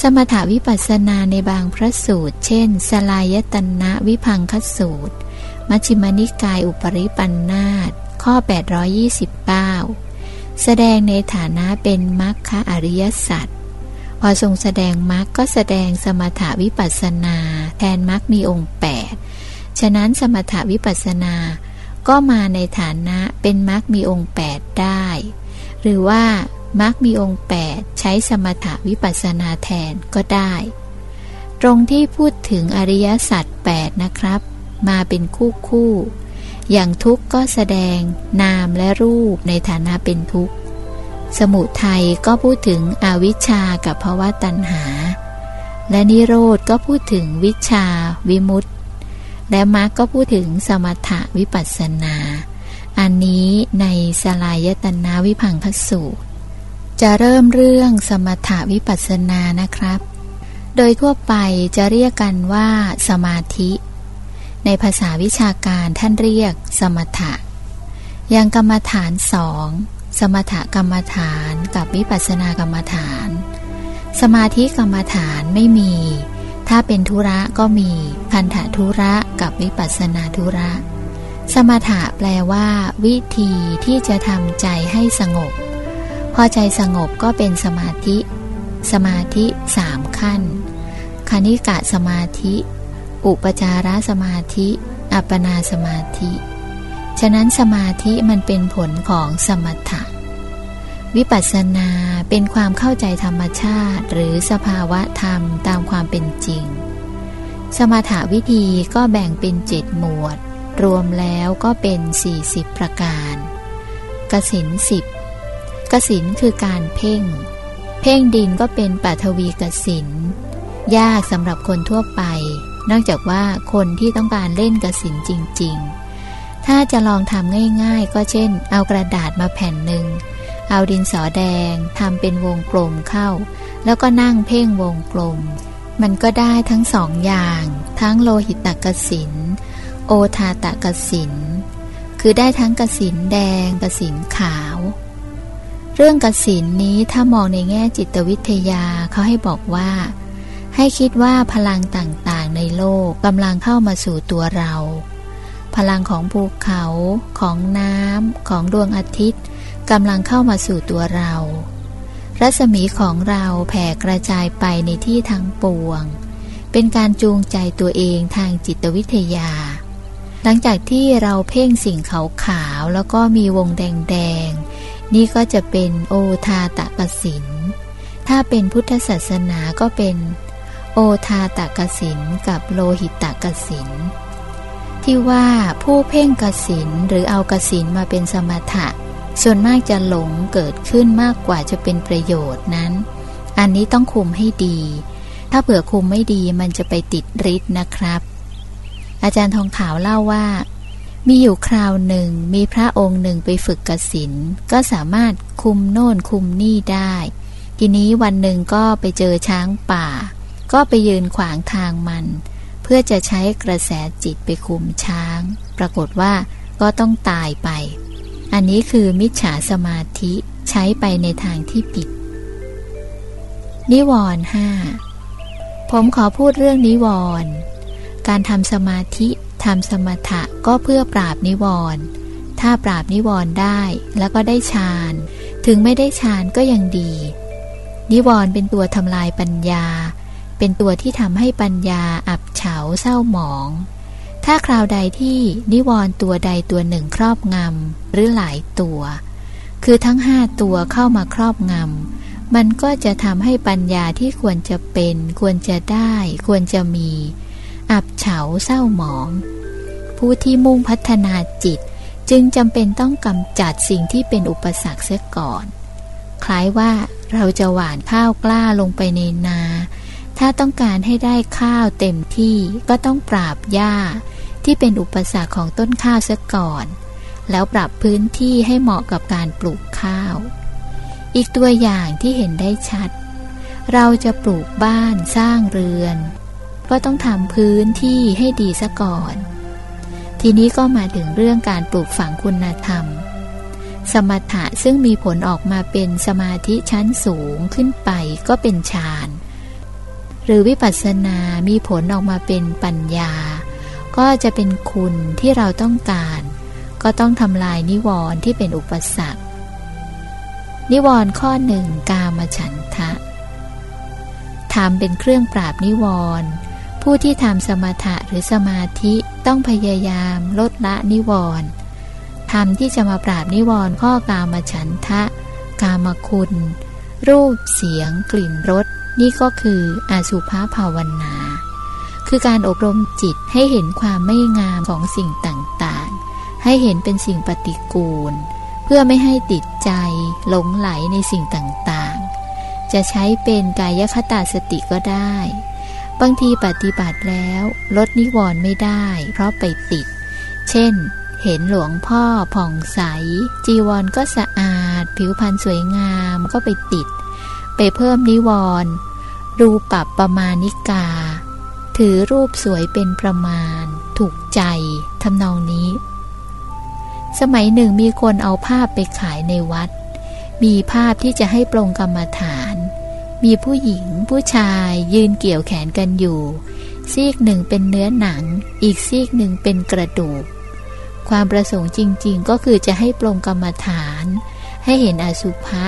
สมถวิปัสนาในบางพระสูตร เช่น สลายตนะวิพังคสูตร มัชฌิมานิกายอุปริปันธาตข้อ 829 แสดงในฐานะเป็นมรรคอริยสัจพอทรงแสดงมรรคก็แสดงสมถวิปัสนา แทนมรรคมีองค์ 8 ฉะนั้นสมถวิปัสนา ก็มาในฐานะเป็นมรรคมีองค์ 8 ได้ หรือว่ามรรคมีองค์ 8 ใช้สมถวิปัสสนาแทนก็ได้ ตรงที่พูดถึงอริยสัจ8นะครับ มาเป็นคู่คู่ อย่างทุกข์ก็แสดงนามและรูปในฐานะเป็นทุกข์ สมุทัยก็พูดถึงอวิชชากับภาวะตัณหา และนิโรธก็พูดถึงวิชาวิมุตติ และมาร์กก็พูดถึงสมถะวิปัสสนา อันนี้ในสลายตนาวิพังคสูตร จะเริ่มเรื่องสมถะวิปัสสนานะครับ โดยทั่วไปจะเรียกกันว่าสมาธิ ในภาษาวิชาการท่านเรียกสมถะ ยังกรรมฐานสอง สมถกรรมฐานกับวิปัสสนากรรมฐาน สมาธิกรรมฐานไม่มี ถ้าเป็นธุระก็มีพันธะธุระกับวิปัสสนาธุระ สมถะแปลว่า วิธีที่จะทำใจให้สงบ พอใจสงบก็เป็นสมาธิ สมาธิสามขั้น คณิกะสมาธิ อุปจารสมาธิ อัปปนาสมาธิ ฉะนั้นสมาธิมันเป็นผลของสมถะ วิปัสสนาเป็นความเข้าใจธรรมชาติหรือสภาวะธรรมตามความเป็นจริง สมถาวิธีก็แบ่งเป็นเจ็ดหมวด รวมแล้วก็เป็น 40 ประการกสินสิบกสินคือการเพ่ง เพ่งดินก็เป็นปัทวีกสิน ยากสำหรับคนทั่วไป นอกจากว่าคนที่ต้องการเล่นกสินจริง ๆ ถ้าจะลองทำง่าย ๆ ก็เช่น เอากระดาษมาแผ่นหนึ่ง เอาดินสอแดงทำเป็นวงกลมเข้า แล้วก็นั่งเพ่งวงกลม มันก็ได้ทั้งสองอย่าง ทั้งโลหิตตกสิน โอทาตกสิน คือได้ทั้งกสินแดงกสินขาว เรื่องกสินนี้ถ้ามองในแง่จิตวิทยาเขาให้บอกว่า ให้คิดว่าพลังต่างๆในโลกกำลังเข้ามาสู่ตัวเรา พลังของภูเขา ของน้ำของดวงอาทิตย์ กำลังเข้ามาสู่ตัวเรา รัศมีของเราแผ่กระจายไปในที่ทั้งปวง เป็นการจูงใจตัวเองทางจิตวิทยา หลังจากที่เราเพ่งสิ่งขาวขาวแล้วก็มีวงแดงๆ นี่ก็จะเป็นโอทาตะกสิน ถ้าเป็นพุทธศาสนาก็เป็นโอทาตะกสินกับโลหิตตะกสินที่ว่าผู้เพ่งกสินหรือเอากสินมาเป็นสมถะ ส่วนมากจะหลงเกิดขึ้นมากกว่าจะเป็นประโยชน์นั้น อันนี้ต้องคุมให้ดี ถ้าเผื่อคุมไม่ดีมันจะไปติดฤทธิ์นะครับ อาจารย์ทองขาวเล่าว่า มีอยู่คราวหนึ่งมีพระองค์หนึ่งไปฝึกกสินก็สามารถคุมโน่นคุมนี่ได้ ทีนี้วันหนึ่งก็ไปเจอช้างป่า ก็ไปยืนขวางทางมัน เพื่อจะใช้กระแสจิตไปคุมช้าง ปรากฏว่าก็ต้องตายไป อันนี้คือมิจฉาสมาธิใช้ไปในทางที่ผิด นิวรณ์ห้าผมขอพูดเรื่องนิวรณ์การทำสมาธิทำสมถะก็เพื่อปราบนิวรณ์ถ้าปราบนิวรณ์ได้แล้วก็ได้ฌาน ถึงไม่ได้ฌานก็ยังดี นิวรณ์เป็นตัวทำลายปัญญา เป็นตัวที่ทำให้ปัญญาอับเฉาเศร้าหมอง ถ้าคราวใดที่นิวรณ์ตัวใดตัวหนึ่งครอบงำหรือหลายตัว คือทั้งห้าตัวเข้ามาครอบงำมันก็จะทำให้ปัญญาที่ควรจะเป็น ควรจะได้ ควรจะมี อับเฉาเศร้าหมอง ผู้ที่มุ่งพัฒนาจิต จึงจำเป็นต้องกำจัดสิ่งที่เป็นอุปสรรคเสียก่อน คล้ายว่าเราจะหว่านข้าวกล้าลงไปในนาถ้าต้องการให้ได้ข้าวเต็มที่ก็ต้องปราบหญ้า ที่เป็นอุปสรรคของต้นข้าวเสียก่อน แล้วปรับพื้นที่ให้เหมาะกับการปลูกข้าว อีกตัวอย่างที่เห็นได้ชัด เราจะปลูกบ้านสร้างเรือน ก็ต้องทำพื้นที่ให้ดีซะก่อน ทีนี้ก็มาถึงเรื่องการปลูกฝังคุณธรรม สมถะซึ่งมีผลออกมาเป็นสมาธิชั้นสูงขึ้นไปก็เป็นฌานหรือวิปัสสนามีผลออกมาเป็นปัญญา ก็จะเป็นคุณที่เราต้องการ ก็ต้องทำลายนิวรณ์ที่เป็นอุปสรรค นิวรณ์ข้อหนึ่งกามฉันทะทำเป็นเครื่องปราบนิวรณ์ผู้ที่ทำสมถะหรือสมาธิต้องพยายามลดละนิวรณ์ทำที่จะมาปราบนิวรณ์ข้อกามฉันทะ กามคุณ รูปเสียง กลิ่นรสนี่ก็คืออาสุภาภาวนา คือการอบรมจิตให้เห็นความไม่งามของสิ่งต่างๆ ให้เห็นเป็นสิ่งปฏิกูล เพื่อไม่ให้ติดใจหลงไหลในสิ่งต่างๆ จะใช้เป็นกายคตาสติก็ได้ บางทีปฏิบัติแล้วลดนิวรณ์ไม่ได้ เพราะไปติด เช่น เห็นหลวงพ่อผ่องใส จีวรก็สะอาด ผิวพรรณสวยงามก็ไปติด ไปเพิ่มนิวรณ์รูปรับประมาณิกา ถือรูปสวยเป็นประมาณ ถูกใจทำนองนี้ สมัยหนึ่งมีคนเอาภาพไปขายในวัด มีภาพที่จะให้ปรงกรรมฐาน มีผู้หญิงผู้ชายยืนเกี่ยวแขนกันอยู่ ซีกหนึ่งเป็นเนื้อหนัง อีกซีกหนึ่งเป็นกระดูก ความประสงค์จริง ๆ ก็คือจะให้ปรงกรรมฐาน ให้เห็นอสุภะ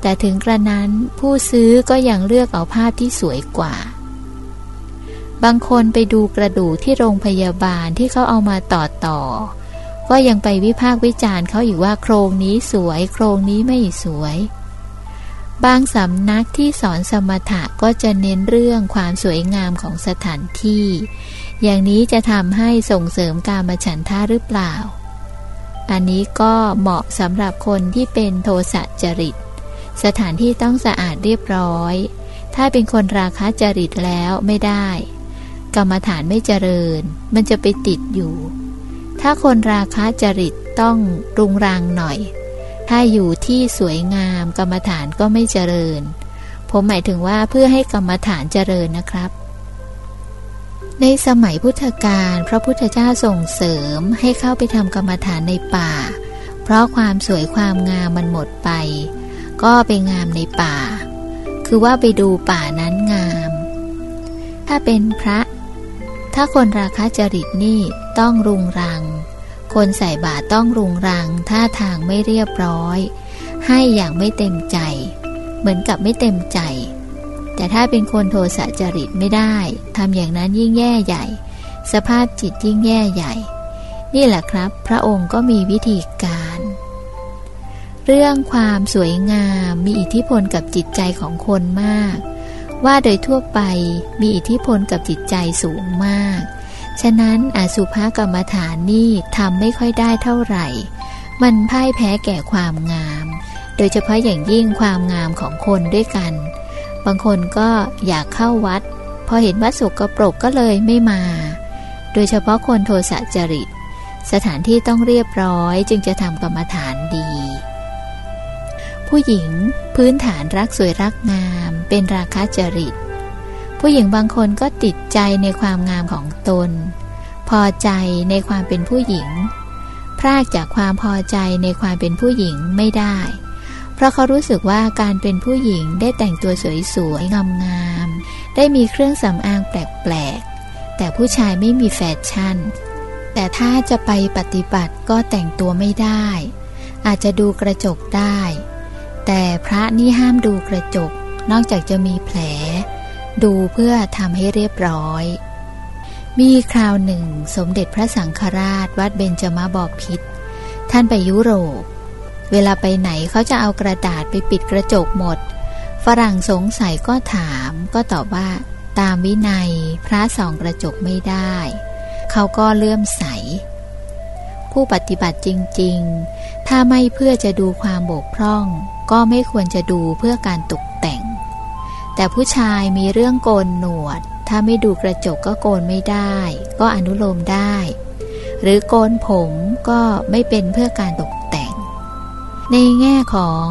แต่ถึงกระนั้นผู้ซื้อก็ยังเลือกเอาภาพที่สวยกว่า บางคนไปดูกระดูกที่โรงพยาบาลที่เขาเอามาต่อต่อ ก็ยังไปวิพากษ์วิจารณ์เขาอีกว่าโครงนี้สวย โครงนี้ไม่สวย บางสำนักที่สอนสมถะก็จะเน้นเรื่องความสวยงามของสถานที่ อย่างนี้จะทำให้ส่งเสริมการมาฉันท่าหรือเปล่า อันนี้ก็เหมาะสำหรับคนที่เป็นโทสะจริต สถานที่ต้องสะอาดเรียบร้อย ถ้าเป็นคนราคะจริตแล้วไม่ได้ กรรมฐานไม่เจริญ มันจะไปติดอยู่ ถ้าคนราคะจริตต้องรุงรังหน่อย ถ้าอยู่ที่สวยงามกรรมฐานก็ไม่เจริญ ผมหมายถึงว่าเพื่อให้กรรมฐานเจริญนะครับ ในสมัยพุทธกาลพระพุทธเจ้าส่งเสริมให้เข้าไปทำกรรมฐานในป่า เพราะความสวยความงามมันหมดไป ก็ไปงามในป่า คือว่าไปดูป่านั้นงาม ถ้าเป็นพระ ถ้าคนราคาจริตนี่ต้องรุงรัง คนใส่บาตรต้องรุงรัง ท่าทางไม่เรียบร้อย ให้อย่างไม่เต็มใจ เหมือนกับไม่เต็มใจ แต่ถ้าเป็นคนโทสะจริตไม่ได้ทำอย่างนั้นยิ่งแย่ใหญ่ สภาพจิตยิ่งแย่ใหญ่ นี่แหละครับ พระองค์ก็มีวิธีการ เรื่องความสวยงามมีอิทธิพลกับจิตใจของคนมาก ว่าโดยทั่วไปมีอิทธิพลกับจิตใจสูงมาก ฉะนั้นอสุภกรรมฐานนี่ทำไม่ค่อยได้เท่าไหร่ มันพ่ายแพ้แก่ความงาม โดยเฉพาะอย่างยิ่งความงามของคนด้วยกัน บางคนก็อยากเข้าวัด พอเห็นวัดสกปรกก็เลยไม่มา โดยเฉพาะคนโทสะจริต สถานที่ต้องเรียบร้อยจึงจะทำกรรมฐานดี ผู้หญิงพื้นฐานรักสวยรักงาม เป็นราคะจริต ผู้หญิงบางคนก็ติดใจในความงามของตน พอใจในความเป็นผู้หญิง พรากจากความพอใจในความเป็นผู้หญิงไม่ได้ เพราะเขารู้สึกว่าการเป็นผู้หญิงได้แต่งตัวสวยๆงามๆได้มีเครื่องสำอางแปลกๆ แต่ผู้ชายไม่มีแฟชั่น แต่ถ้าจะไปปฏิบัติก็แต่งตัวไม่ได้ อาจจะดูกระจกได้ แต่พระนี่ห้ามดูกระจก นอกจากจะมีแผล ดูเพื่อทำให้เรียบร้อย มีคราวหนึ่งสมเด็จพระสังฆราชวัดเบญจมาบอพิษท่านไปยุโรป เวลาไปไหนเขาจะเอากระดาษไปปิดกระจกหมด ฝรั่งสงสัยก็ถามก็ตอบว่า ตามวินัยพระส่องกระจกไม่ได้ เขาก็เลื่อมใส ผู้ปฏิบัติจริง ๆ ถ้าไม่เพื่อจะดูความบกพร่อง ก็ไม่ควรจะดูเพื่อการตกแต่ง แต่ผู้ชายมีเรื่องโกนหนวด ถ้าไม่ดูกระจกก็โกนไม่ได้ ก็อนุโลมได้ หรือโกนผมก็ไม่เป็นเพื่อการตกแต่ง ในแง่ของ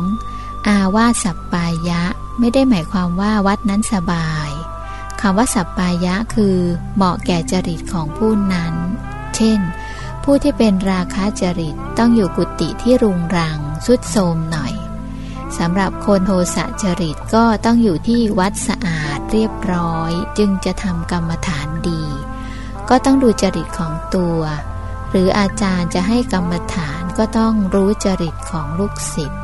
อาวาสัปปายะไม่ได้หมายความว่าวัดนั้นสบายคำว่าสัปปายะคือเหมาะแก่จริตของผู้นั้น เช่น ผู้ที่เป็นราคะจริตต้องอยู่กุฏิที่รุงรังสุดโทมหน่อยสำหรับคนโทสะจริตก็ต้องอยู่ที่วัดสะอาดเรียบร้อย จึงจะทำกรรมฐานดี ก็ต้องดูจริตของตัว หรืออาจารย์จะให้กรรมฐานก็ต้องรู้จริตของลูกศิษย์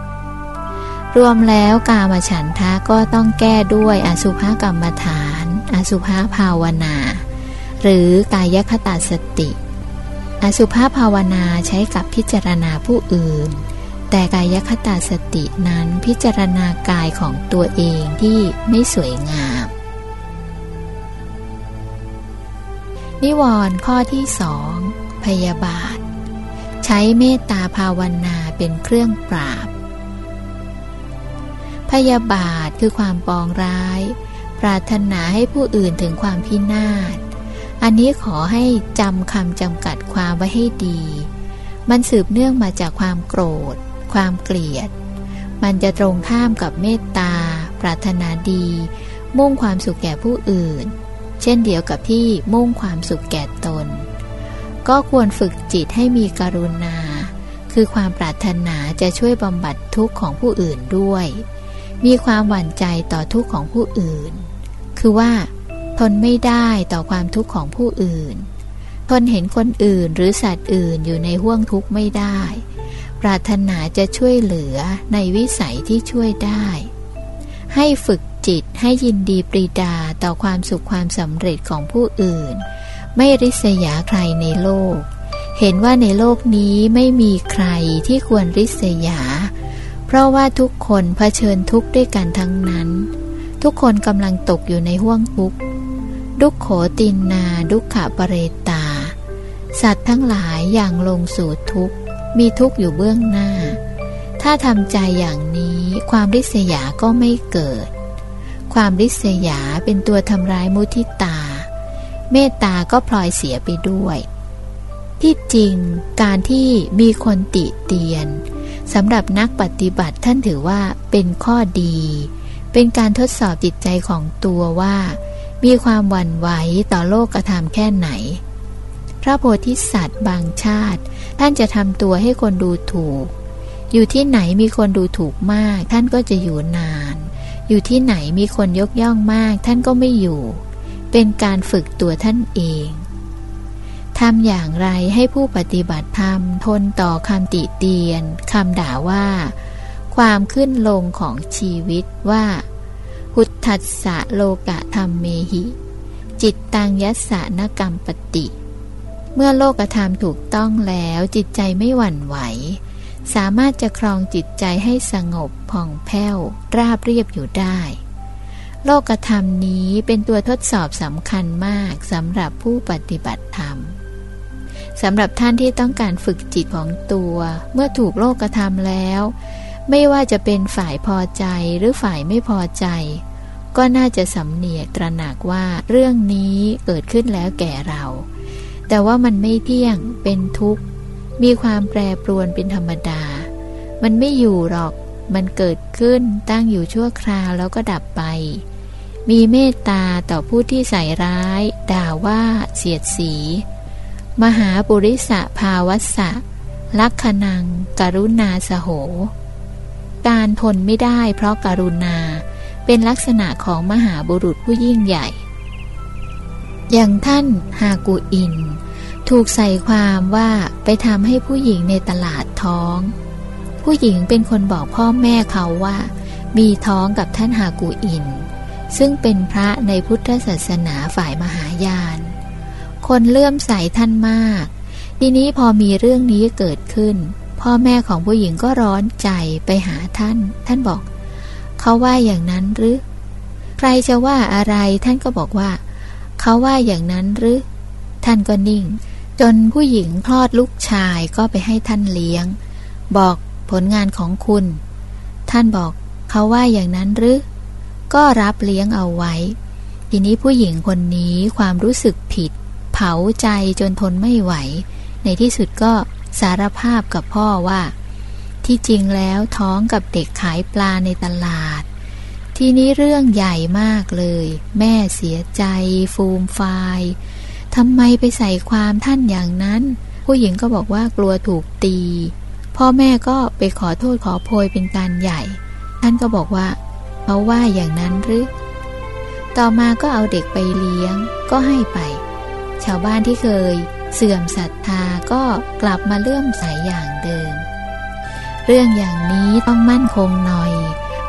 รวมแล้วกามฉันทะก็ต้องแก้ด้วยอสุภกรรมฐาน อสุภภาวนา หรือกายคตาสติ อสุภาภาวนาใช้กับพิจารณาผู้อื่น แต่กายคตาสตินั้นพิจารณากายของตัวเองที่ไม่สวยงาม นิวรณ์ข้อที่สองพยาบาท ใช้เมตตาภาวนาเป็นเครื่องปราบ พยาบาทคือความปองร้าย ปรารถนาให้ผู้อื่นถึงความพินาศ อันนี้ขอให้จำคำจำกัดความไว้ให้ดี มันสืบเนื่องมาจากความโกรธ ความเกลียด มันจะตรงข้ามกับเมตตา ปรารถนาดี มุ่งความสุขแก่ผู้อื่น เช่นเดียวกับที่มุ่งความสุขแก่ตน ก็ควรฝึกจิตให้มีกรุณา คือความปรารถนาจะช่วยบำบัดทุกข์ของผู้อื่นด้วย มีความหวั่นใจต่อทุกข์ของผู้อื่น คือว่า ทนไม่ได้ต่อความทุกข์ของผู้อื่น ทนเห็นคนอื่นหรือสัตว์อื่นอยู่ในห่วงทุกข์ไม่ได้ ปรารถนาจะช่วยเหลือในวิสัยที่ช่วยได้ ให้ฝึกจิตให้ยินดีปรีดาต่อความสุขความสำเร็จของผู้อื่น ไม่ริษยาใครในโลก เห็นว่าในโลกนี้ไม่มีใครที่ควรริษยา เพราะว่าทุกคนเผชิญทุกข์ด้วยกันทั้งนั้น ทุกคนกำลังตกอยู่ในห่วงทุกข์ ดุขโขตินนาดุขขะปเรตา สัตว์ทั้งหลายอย่างลงสู่ทุกข์ มีทุกข์อยู่เบื้องหน้า ถ้าทำใจอย่างนี้ความริษยาก็ไม่เกิด ความริษยาเป็นตัวทำร้ายมุทิตา เมตตาก็พลอยเสียไปด้วย ที่จริงการที่มีคนติเตียนสำหรับนักปฏิบัติท่านถือว่าเป็นข้อดี เป็นการทดสอบจิตใจของตัวว่า มีความหวั่นไหวต่อโลกกระทำแค่ไหน พระโพธิสัตว์บางชาติ ท่านจะทำตัวให้คนดูถูก อยู่ที่ไหนมีคนดูถูกมาก ท่านก็จะอยู่นาน อยู่ที่ไหนมีคนยกย่องมาก ท่านก็ไม่อยู่ เป็นการฝึกตัวท่านเองทำอย่างไรให้ผู้ปฏิบัติธรรมทนต่อคำติเตียนคำด่าว่า ความขึ้นลงของชีวิตว่า หุทัสสะโลกะธรรมเมหิ จิตตังยัสสะนกรรมปติ เมื่อโลกธรรมถูกต้องแล้วจิตใจไม่หวั่นไหว สามารถจะครองจิตใจให้สงบผ่องแผ้ว ราบเรียบอยู่ได้ โลกธรรมนี้เป็นตัวทดสอบสำคัญมากสำหรับผู้ปฏิบัติธรรมสำหรับท่านที่ต้องการฝึกจิตของตัว เมื่อถูกโลกกระทำแล้ว ไม่ว่าจะเป็นฝ่ายพอใจหรือฝ่ายไม่พอใจ ก็น่าจะสำเนียกตระหนักว่าเรื่องนี้เกิดขึ้นแล้วแก่เรา แต่ว่ามันไม่เที่ยงเป็นทุกข์ มีความแปรปรวนเป็นธรรมดา มันไม่อยู่หรอกมันเกิดขึ้นตั้งอยู่ชั่วคราวแล้วก็ดับไป มีเมตตาต่อผู้ที่ใส่ร้าย ด่าว่า เสียดสี มหาปุริสะภาวัสะลักขณัง กรุณาสโห การทนไม่ได้เพราะการุณา เป็นลักษณะของมหาบุรุษผู้ยิ่งใหญ่ อย่างท่านฮากูอิน ถูกใส่ความว่าไปทำให้ผู้หญิงในตลาดท้อง ผู้หญิงเป็นคนบอกพ่อแม่เขาว่า มีท้องกับท่านฮากูอิน ซึ่งเป็นพระในพุทธศาสนาฝ่ายมหายาน คนเลื่อมใสท่านมาก ทีนี้พอมีเรื่องนี้เกิดขึ้น พ่อแม่ของผู้หญิงก็ร้อนใจไปหาท่าน ท่านบอก เขาว่าอย่างนั้นหรือ ใครจะว่าอะไรท่านก็บอกว่า เขาว่าอย่างนั้นหรือ ท่านก็นิ่ง จนผู้หญิงคลอดลูกชายก็ไปให้ท่านเลี้ยง บอกผลงานของคุณ ท่านบอก เขาว่าอย่างนั้นหรือ ก็รับเลี้ยงเอาไว้ ทีนี้ผู้หญิงคนนี้ความรู้สึกผิด เผาใจจนทนไม่ไหว ในที่สุดก็ สารภาพกับพ่อว่า ที่จริงแล้วท้องกับเด็กขายปลาในตลาด ทีนี้เรื่องใหญ่มากเลย แม่เสียใจ ฟูมฟายทำไมไปใส่ความท่านอย่างนั้น ผู้หญิงก็บอกว่ากลัวถูกตี พ่อแม่ก็ไปขอโทษขอโพยเป็นการใหญ่ ท่านก็บอกว่าเขาว่าอย่างนั้นหรือ ต่อมาก็เอาเด็กไปเลี้ยง ก็ให้ไป ชาวบ้านที่เคย เสื่อมศรัทธาก็กลับมาเลื่อมใสยอย่างเดิม เรื่องอย่างนี้ต้องมั่นคงหน่อย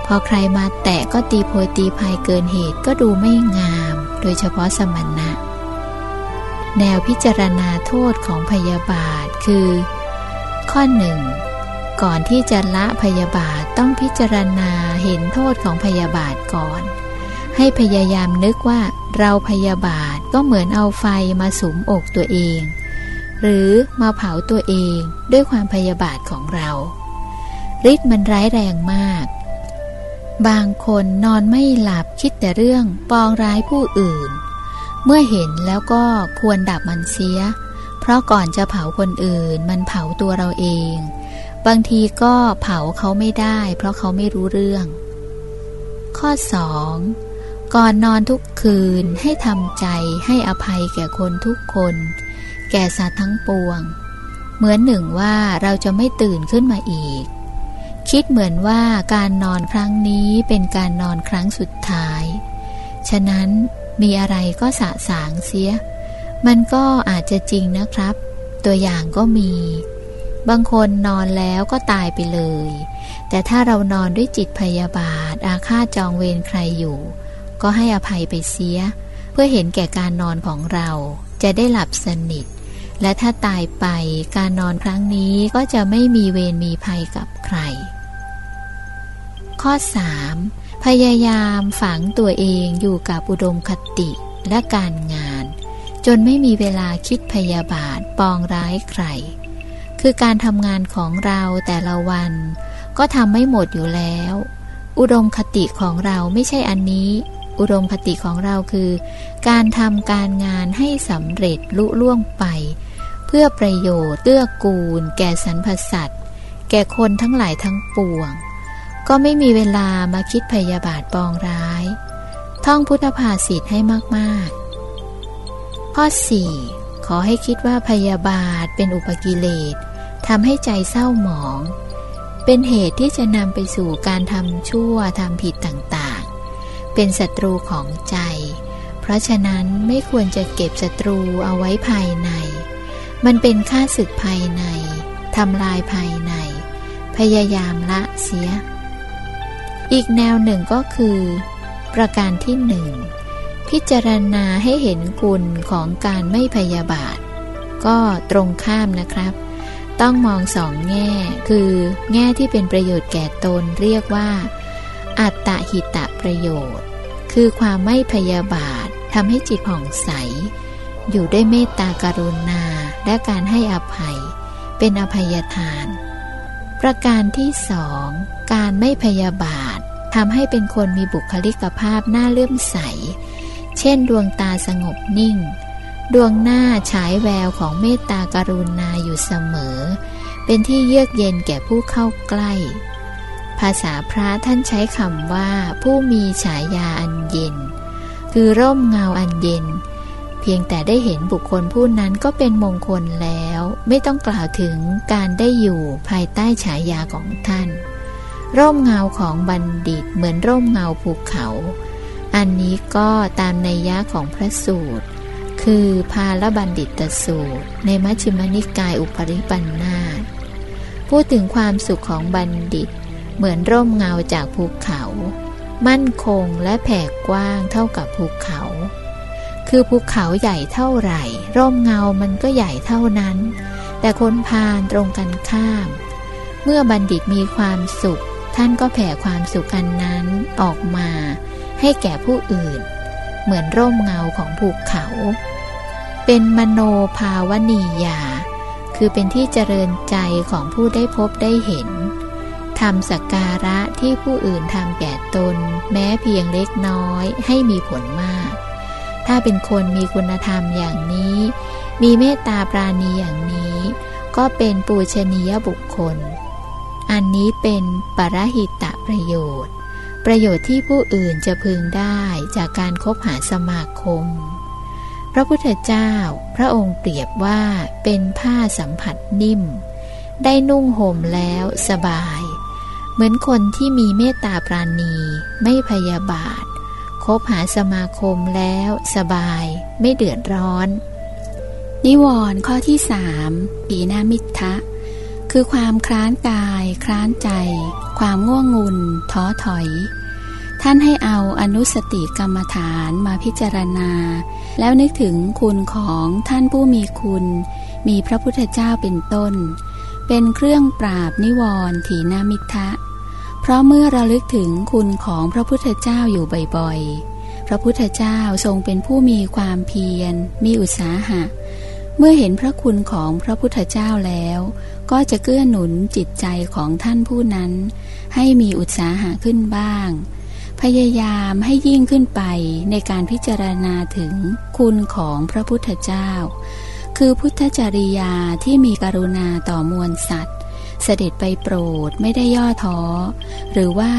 พอใครมาแตะก็ตีโพยตีภัยเกินเหตุก็ดูไม่งาม โดยเฉพาะสมณะ แนวพิจารณาโทษของพยาบาทคือ ข้อหนึ่งก่อนที่จะละพยาบาทต้องพิจารณาเห็นโทษของพยาบาทก่อน ให้พยายามนึกว่าเราพยาบาท ก็เหมือนเอาไฟมาสุมอกตัวเอง หรือมาเผาตัวเองด้วยความพยาบาทของเราฤทธิ์มันร้ายแรงมาก บางคนนอนไม่หลับคิดแต่เรื่องปองร้ายผู้อื่น เมื่อเห็นแล้วก็ควรดับมันเสีย เพราะก่อนจะเผาคนอื่น มันเผาตัวเราเอง บางทีก็เผาเขาไม่ได้ เพราะเขาไม่รู้เรื่อง ข้อสอง ก่อนนอนทุกคืนให้ทำใจให้อภัยแก่คนทุกคน แก่สัตว์ทั้งปวง เหมือนหนึ่งว่าเราจะไม่ตื่นขึ้นมาอีก คิดเหมือนว่าการนอนครั้งนี้เป็นการนอนครั้งสุดท้าย ฉะนั้นมีอะไรก็สะสางเสีย มันก็อาจจะจริงนะครับ ตัวอย่างก็มี บางคนนอนแล้วก็ตายไปเลย แต่ถ้าเรานอนด้วยจิตพยาบาท อาฆาตจองเวรใครอยู่ ก็ให้อภัยไปเสีย เพื่อเห็นแก่การนอนของเราจะได้หลับสนิท และถ้าตายไปการนอนครั้งนี้ก็จะไม่มีเวรมีภัยกับใคร ข้อ 3. พยายามฝังตัวเองอยู่กับอุดมคติและการงาน จนไม่มีเวลาคิดพยาบาทปองร้ายใคร คือการทำงานของเราแต่ละวัน ก็ทำไม่หมดอยู่แล้ว อุดมคติของเราไม่ใช่อันนี้ อุดมคติของเราคือ การทำการงานให้สำเร็จลุล่วงไป เพื่อประโยชน์เตื้อกูล แก่สรรพสัตว์ แก่คนทั้งหลายทั้งปวง ก็ไม่มีเวลามาคิดพยาบาทปองร้าย ท่องพุทธภาษิตให้มากๆ ข้อ 4 ขอให้คิดว่าพยาบาทเป็นอุปกิเลสทำให้ใจเศร้าหมอง เป็นเหตุที่จะนำไปสู่การทำชั่วทำผิดต่างๆ เป็นศัตรูของใจ เพราะฉะนั้นไม่ควรจะเก็บศัตรูเอาไว้ภายใน มันเป็นค่าศึกภายในทำลายภายใน พยายามละเสีย อีกแนวหนึ่งก็คือ ประการที่หนึ่งพิจารณาให้เห็นคุณของการไม่พยาบาท ก็ตรงข้ามนะครับ ต้องมองสองแง่ คือ แง่ที่เป็นประโยชน์แก่ตนเรียกว่า อัตตหิตะประโยชน์ คือความไม่พยาบาททำให้จิตผ่องใส อยู่ได้เมตตากรุณาและการให้อภัย เป็นอภัยทาน ประการที่สองการไม่พยาบาททำให้เป็นคนมีบุคลิกภาพน่าเลื่อมใส เช่นดวงตาสงบนิ่ง ดวงหน้าฉายแววของเมตตากรุณาอยู่เสมอ เป็นที่เยือกเย็นแก่ผู้เข้าใกล้ ภาษาพระท่านใช้คำว่า ผู้มีฉายาอันเย็น คือร่มเงาอันเย็น เพียงแต่ได้เห็นบุคคลผู้นั้นก็เป็นมงคลแล้ว ไม่ต้องกล่าวถึงการได้อยู่ภายใต้ฉายาของท่าน ร่มเงาของบัณฑิตเหมือนร่มเงาภูเขา อันนี้ก็ตามในยะของพระสูตร คือพาลบัณฑิตสูตร ในมัชฌิมนิกายอุปริปันธาพูดถึงความสุขของบัณฑิต เหมือนร่มเงาจากภูเขา มั่นคงและแผ่กว้างเท่ากับภูเขา คือภูเขาใหญ่เท่าไหร่ ร่มเงามันก็ใหญ่เท่านั้น แต่คนพาลตรงกันข้าม เมื่อบัณฑิตมีความสุข ท่านก็แผ่ความสุขอันนั้นออกมา ให้แก่ผู้อื่น เหมือนร่มเงาของภูเขา เป็นมโนภาวนียา คือเป็นที่เจริญใจของผู้ได้พบได้เห็น ทำสักการะที่ผู้อื่นทำแก่ตน แม้เพียงเล็กน้อยให้มีผลมาก ถ้าเป็นคนมีคุณธรรมอย่างนี้ มีเมตตาปราณีอย่างนี้ ก็เป็นปูชนียบุคคล อันนี้เป็นปรหิตะประโยชน์ ประโยชน์ที่ผู้อื่นจะพึงได้จากการคบหาสมาคม พระพุทธเจ้าพระองค์เปรียบว่าเป็นผ้าสัมผัสนิ่มได้นุ่งห่มแล้วสบาย เหมือนคนที่มีเมตตาปราณี ไม่พยาบาท คบหาสมาคมแล้วสบาย ไม่เดือดร้อน นิวรณ์ข้อที่สามปีนามิทะคือความคล้านกายคล้านใจ ความง่วงงุนท้อถอย ท่านให้เอาอนุสติกรรมฐานมาพิจารณา แล้วนึกถึงคุณของท่านผู้มีคุณ มีพระพุทธเจ้าเป็นต้น เป็นเครื่องปราบนิวรณ์ถีนามิทะ ราะเมื่อระลึกถึงคุณของพระพุทธเจ้าอยู่บ่อยๆ พระพุทธเจ้าทรงเป็นผู้มีความเพียร มีอุตสาหะ เมื่อเห็นพระคุณของพระพุทธเจ้าแล้ว ก็จะเกื้อหนุนจิตใจของท่านผู้นั้น ให้มีอุตสาหะขึ้นบ้าง พยายามให้ยิ่งขึ้นไปในการพิจารณาถึงคุณของพระพุทธเจ้า คือพุทธจริยาที่มีกรุณาต่อมวลสัตว์ เสด็จไปโปรดไม่ได้ย่อท้อ หรือว่า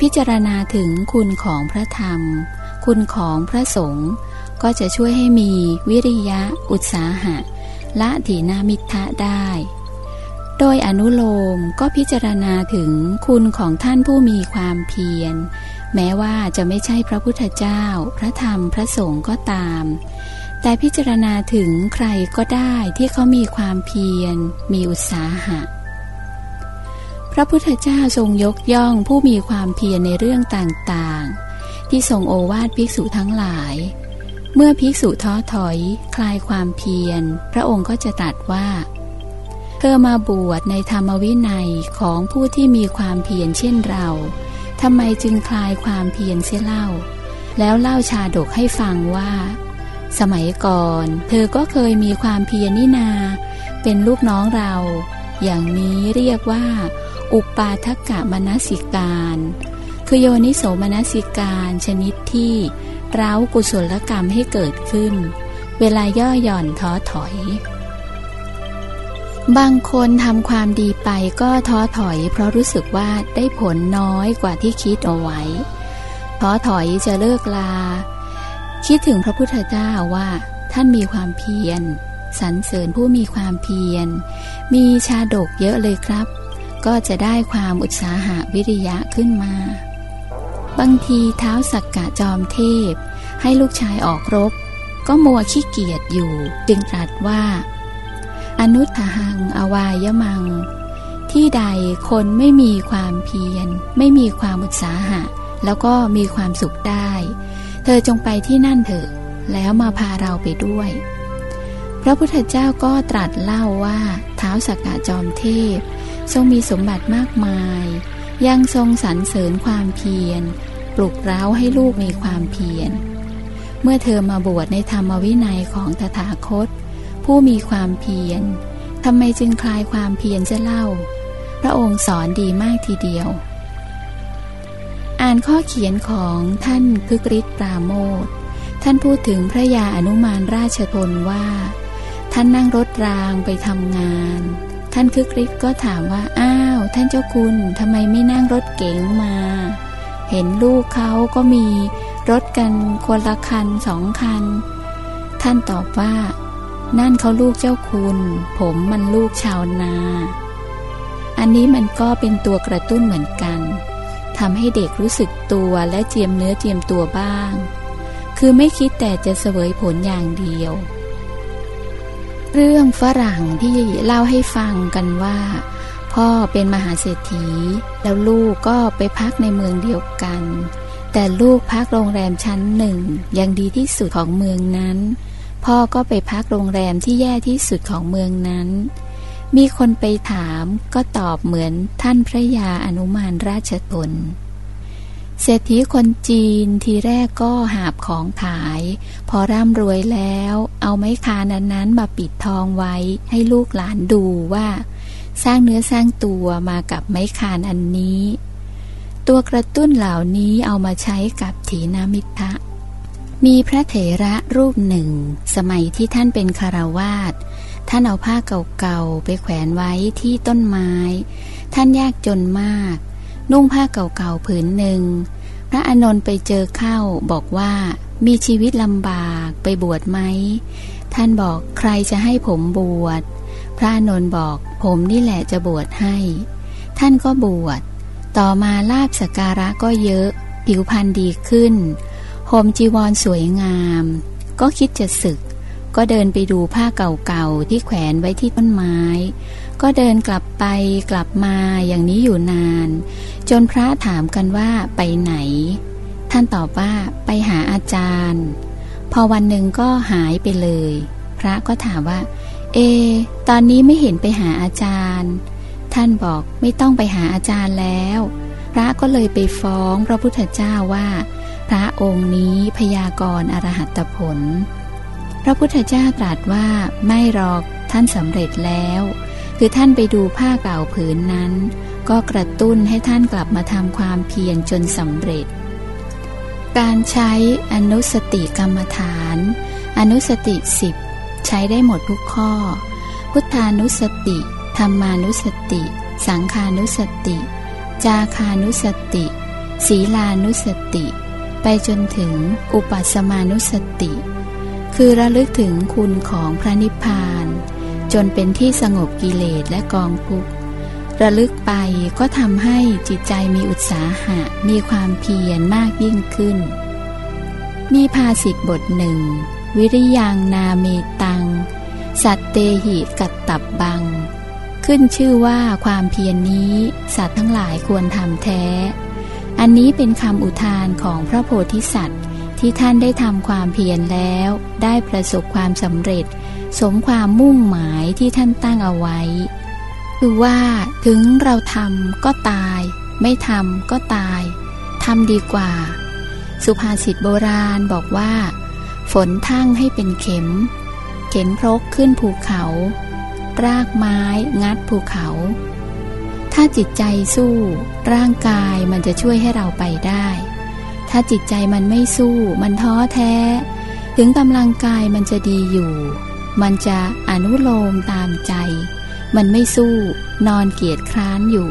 พิจารณาถึงคุณของพระธรรม คุณของพระสงฆ์ก็จะช่วยให้มีวิริยะ อุตสาหะ ละถีนามิทะได้ โดยอนุโลมก็พิจารณาถึงคุณของท่านผู้มีความเพียร แม้ว่าจะไม่ใช่พระพุทธเจ้า พระธรรมพระสงฆ์ก็ตาม แต่พิจารณาถึงใครก็ได้ที่เขามีความเพียร มีอุตสาหะ พระพุทธเจ้าทรงยกย่องผู้มีความเพียรในเรื่องต่างๆ ที่ทรงโอวาทภิกษุทั้งหลาย เมื่อภิกษุท้อถอย คลายความเพียร พระองค์ก็จะตรัสว่า เธอมาบวชในธรรมวินัยของผู้ที่มีความเพียรเช่นเราทำไมจึงคลายความเพียรเสียเล่า แล้วเล่าชาดกให้ฟังว่า สมัยก่อน เธอก็เคยมีความเพียรนินา เป็นลูกน้องเรา อย่างนี้เรียกว่า อุปาทกะมนสิการ คือโยนิโสมนสิการชนิดที่เร้ากุศลกรรมให้เกิดขึ้น เวลาย่อหย่อนท้อถอย บางคนทำความดีไปก็ท้อถอย เพราะรู้สึกว่าได้ผลน้อยกว่าที่คิดเอาไว้ท้อถอยจะเลิกลา คิดถึงพระพุทธเจ้าว่า ท่านมีความเพียรสรรเสริญผู้มีความเพียร มีชาดกเยอะเลยครับ ก็จะได้ความอุตสาหะวิริยะขึ้นมา บางทีเท้าสักกะจอมเทพ ให้ลูกชายออกรบ ก็มัวขี้เกียจอยู่ จึงตรัสว่า อนุทหังอวายมัง ที่ใดคนไม่มีความเพียร ไม่มีความอุตสาหะ แล้วก็มีความสุขได้ เธอจงไปที่นั่นเถอะ แล้วมาพาเราไปด้วยพระพุทธเจ้าก็ตรัสเล่าว่าเท้าสักกะจอมเทพ ทรงมีสมบัติมากมาย ยังทรงสรรเสริญความเพียร ปลุกเร้าให้ลูกมีความเพียร เมื่อเธอมาบวชในธรรมวินัยของตถาคต ผู้มีความเพียรทำไมจึงคลายความเพียรจะเล่า พระองค์สอนดีมากทีเดียว อ่านข้อเขียนของท่านคึกฤทธิ์ปราโมทท่านพูดถึงพระยาอนุมานราชทนว่า ท่านนั่งรถรางไปทำงาน ท่านคึกฤทธิ์ก็ถามว่า อ้าว ท่านเจ้าคุณทำไมไม่นั่งรถเก๋งมา เห็นลูกเขาก็มีรถกันคนละคันสองคัน ท่านตอบว่า นั่นเขาลูกเจ้าคุณ ผมมันลูกชาวนา อันนี้มันก็เป็นตัวกระตุ้นเหมือนกันทำให้เด็กรู้สึกตัวและเจียมเนื้อเจียมตัวบ้าง คือไม่คิดแต่จะเสวยผลอย่างเดียว เรื่องฝรั่งที่เล่าให้ฟังกันว่า พ่อเป็นมหาเศรษฐี แล้วลูกก็ไปพักในเมืองเดียวกัน แต่ลูกพักโรงแรมชั้นหนึ่งยังดีที่สุดของเมืองนั้น พ่อก็ไปพักโรงแรมที่แย่ที่สุดของเมืองนั้น มีคนไปถามก็ตอบเหมือนท่านพระยาอนุมานราชตน เศรษฐีคนจีนทีแรกก็หาบของขาย พอร่ำรวยแล้ว เอาไม้คานันนั้นมาปิดทองไว้ให้ลูกหลานดูว่า สร้างเนื้อสร้างตัวมากับไม้คานอันนี้ ตัวกระตุ้นเหล่านี้เอามาใช้กับถีนามิทะมีพระเถระรูปหนึ่ง สมัยที่ท่านเป็นคารวาสท่านเอาผ้าเก่าๆไปแขวนไว้ที่ต้นไม้ ท่านยากจนมาก นุ่งผ้าเก่าๆผืนหนึ่ง พระอนนท์ไปเจอเข้าบอกว่ามีชีวิตลำบากไปบวชไหม ท่านบอกใครจะให้ผมบวช พระอนนท์บอกผมนี่แหละจะบวชให้ ท่านก็บวช ต่อมาลาบสการะก็เยอะ ผิวพรรณดีขึ้นห่มจีวรสวยงาม ก็คิดจะศึก ก็เดินไปดูผ้าเก่าๆที่แขวนไว้ที่ต้นไม้ ก็เดินกลับไปกลับมาอย่างนี้อยู่นาน จนพระถามกันว่าไปไหน ท่านตอบว่าไปหาอาจารย์ พอวันหนึ่งก็หายไปเลย พระก็ถามว่า เอ ตอนนี้ไม่เห็นไปหาอาจารย์ ท่านบอกไม่ต้องไปหาอาจารย์แล้ว พระก็เลยไปฟ้องพระพุทธเจ้าว่า พระองค์นี้พยากรณ์อรหัตผล พระพุทธเจ้าตรัสว่าไม่หรอกท่านสำเร็จแล้ว คือท่านไปดูผ้าเก่าผืนนั้น ก็กระตุ้นให้ท่านกลับมาทำความเพียรจนสำเร็จ การใช้อนุสติกรรมฐาน อนุสติสิบใช้ได้หมดทุกข้อ พุทธานุสติธรรมานุสติ สังขานุสติ จาคานุสติ ศีลานุสติ ไปจนถึงอุปัสมานุสติ คือระลึกถึงคุณของพระนิพพาน จนเป็นที่สงบกิเลสและกองทุกข์ระลึกไปก็ทำให้จิตใจมีอุตสาหะมีความเพียรมากยิ่งขึ้น มีภาษิตบทหนึ่ง วิริยังนาเมตัง สัตเตหิกัตตับบัง ขึ้นชื่อว่าความเพียรนนี้สัตว์ทั้งหลายควรทำแท้ อันนี้เป็นคำอุทานของพระโพธิสัตว์ ที่ท่านได้ทำความเพียรแล้ว ได้ประสบความสำเร็จ สมความมุ่งหมายที่ท่านตั้งเอาไว้ คือว่าถึงเราทำก็ตาย ไม่ทำก็ตายทำดีกว่า สุภาษิตโบราณบอกว่า ฝนทั่งให้เป็นเข็ม เข็นพรกขึ้นภูเขา รากไม้งัดภูเขา ถ้าจิตใจสู้ ร่างกายมันจะช่วยให้เราไปได้ ถ้าจิตใจมันไม่สู้ มันท้อแท้ ถึงกำลังกายมันจะดีอยู่ มันจะอนุโลมตามใจ มันไม่สู้นอนเกียจคร้านอยู่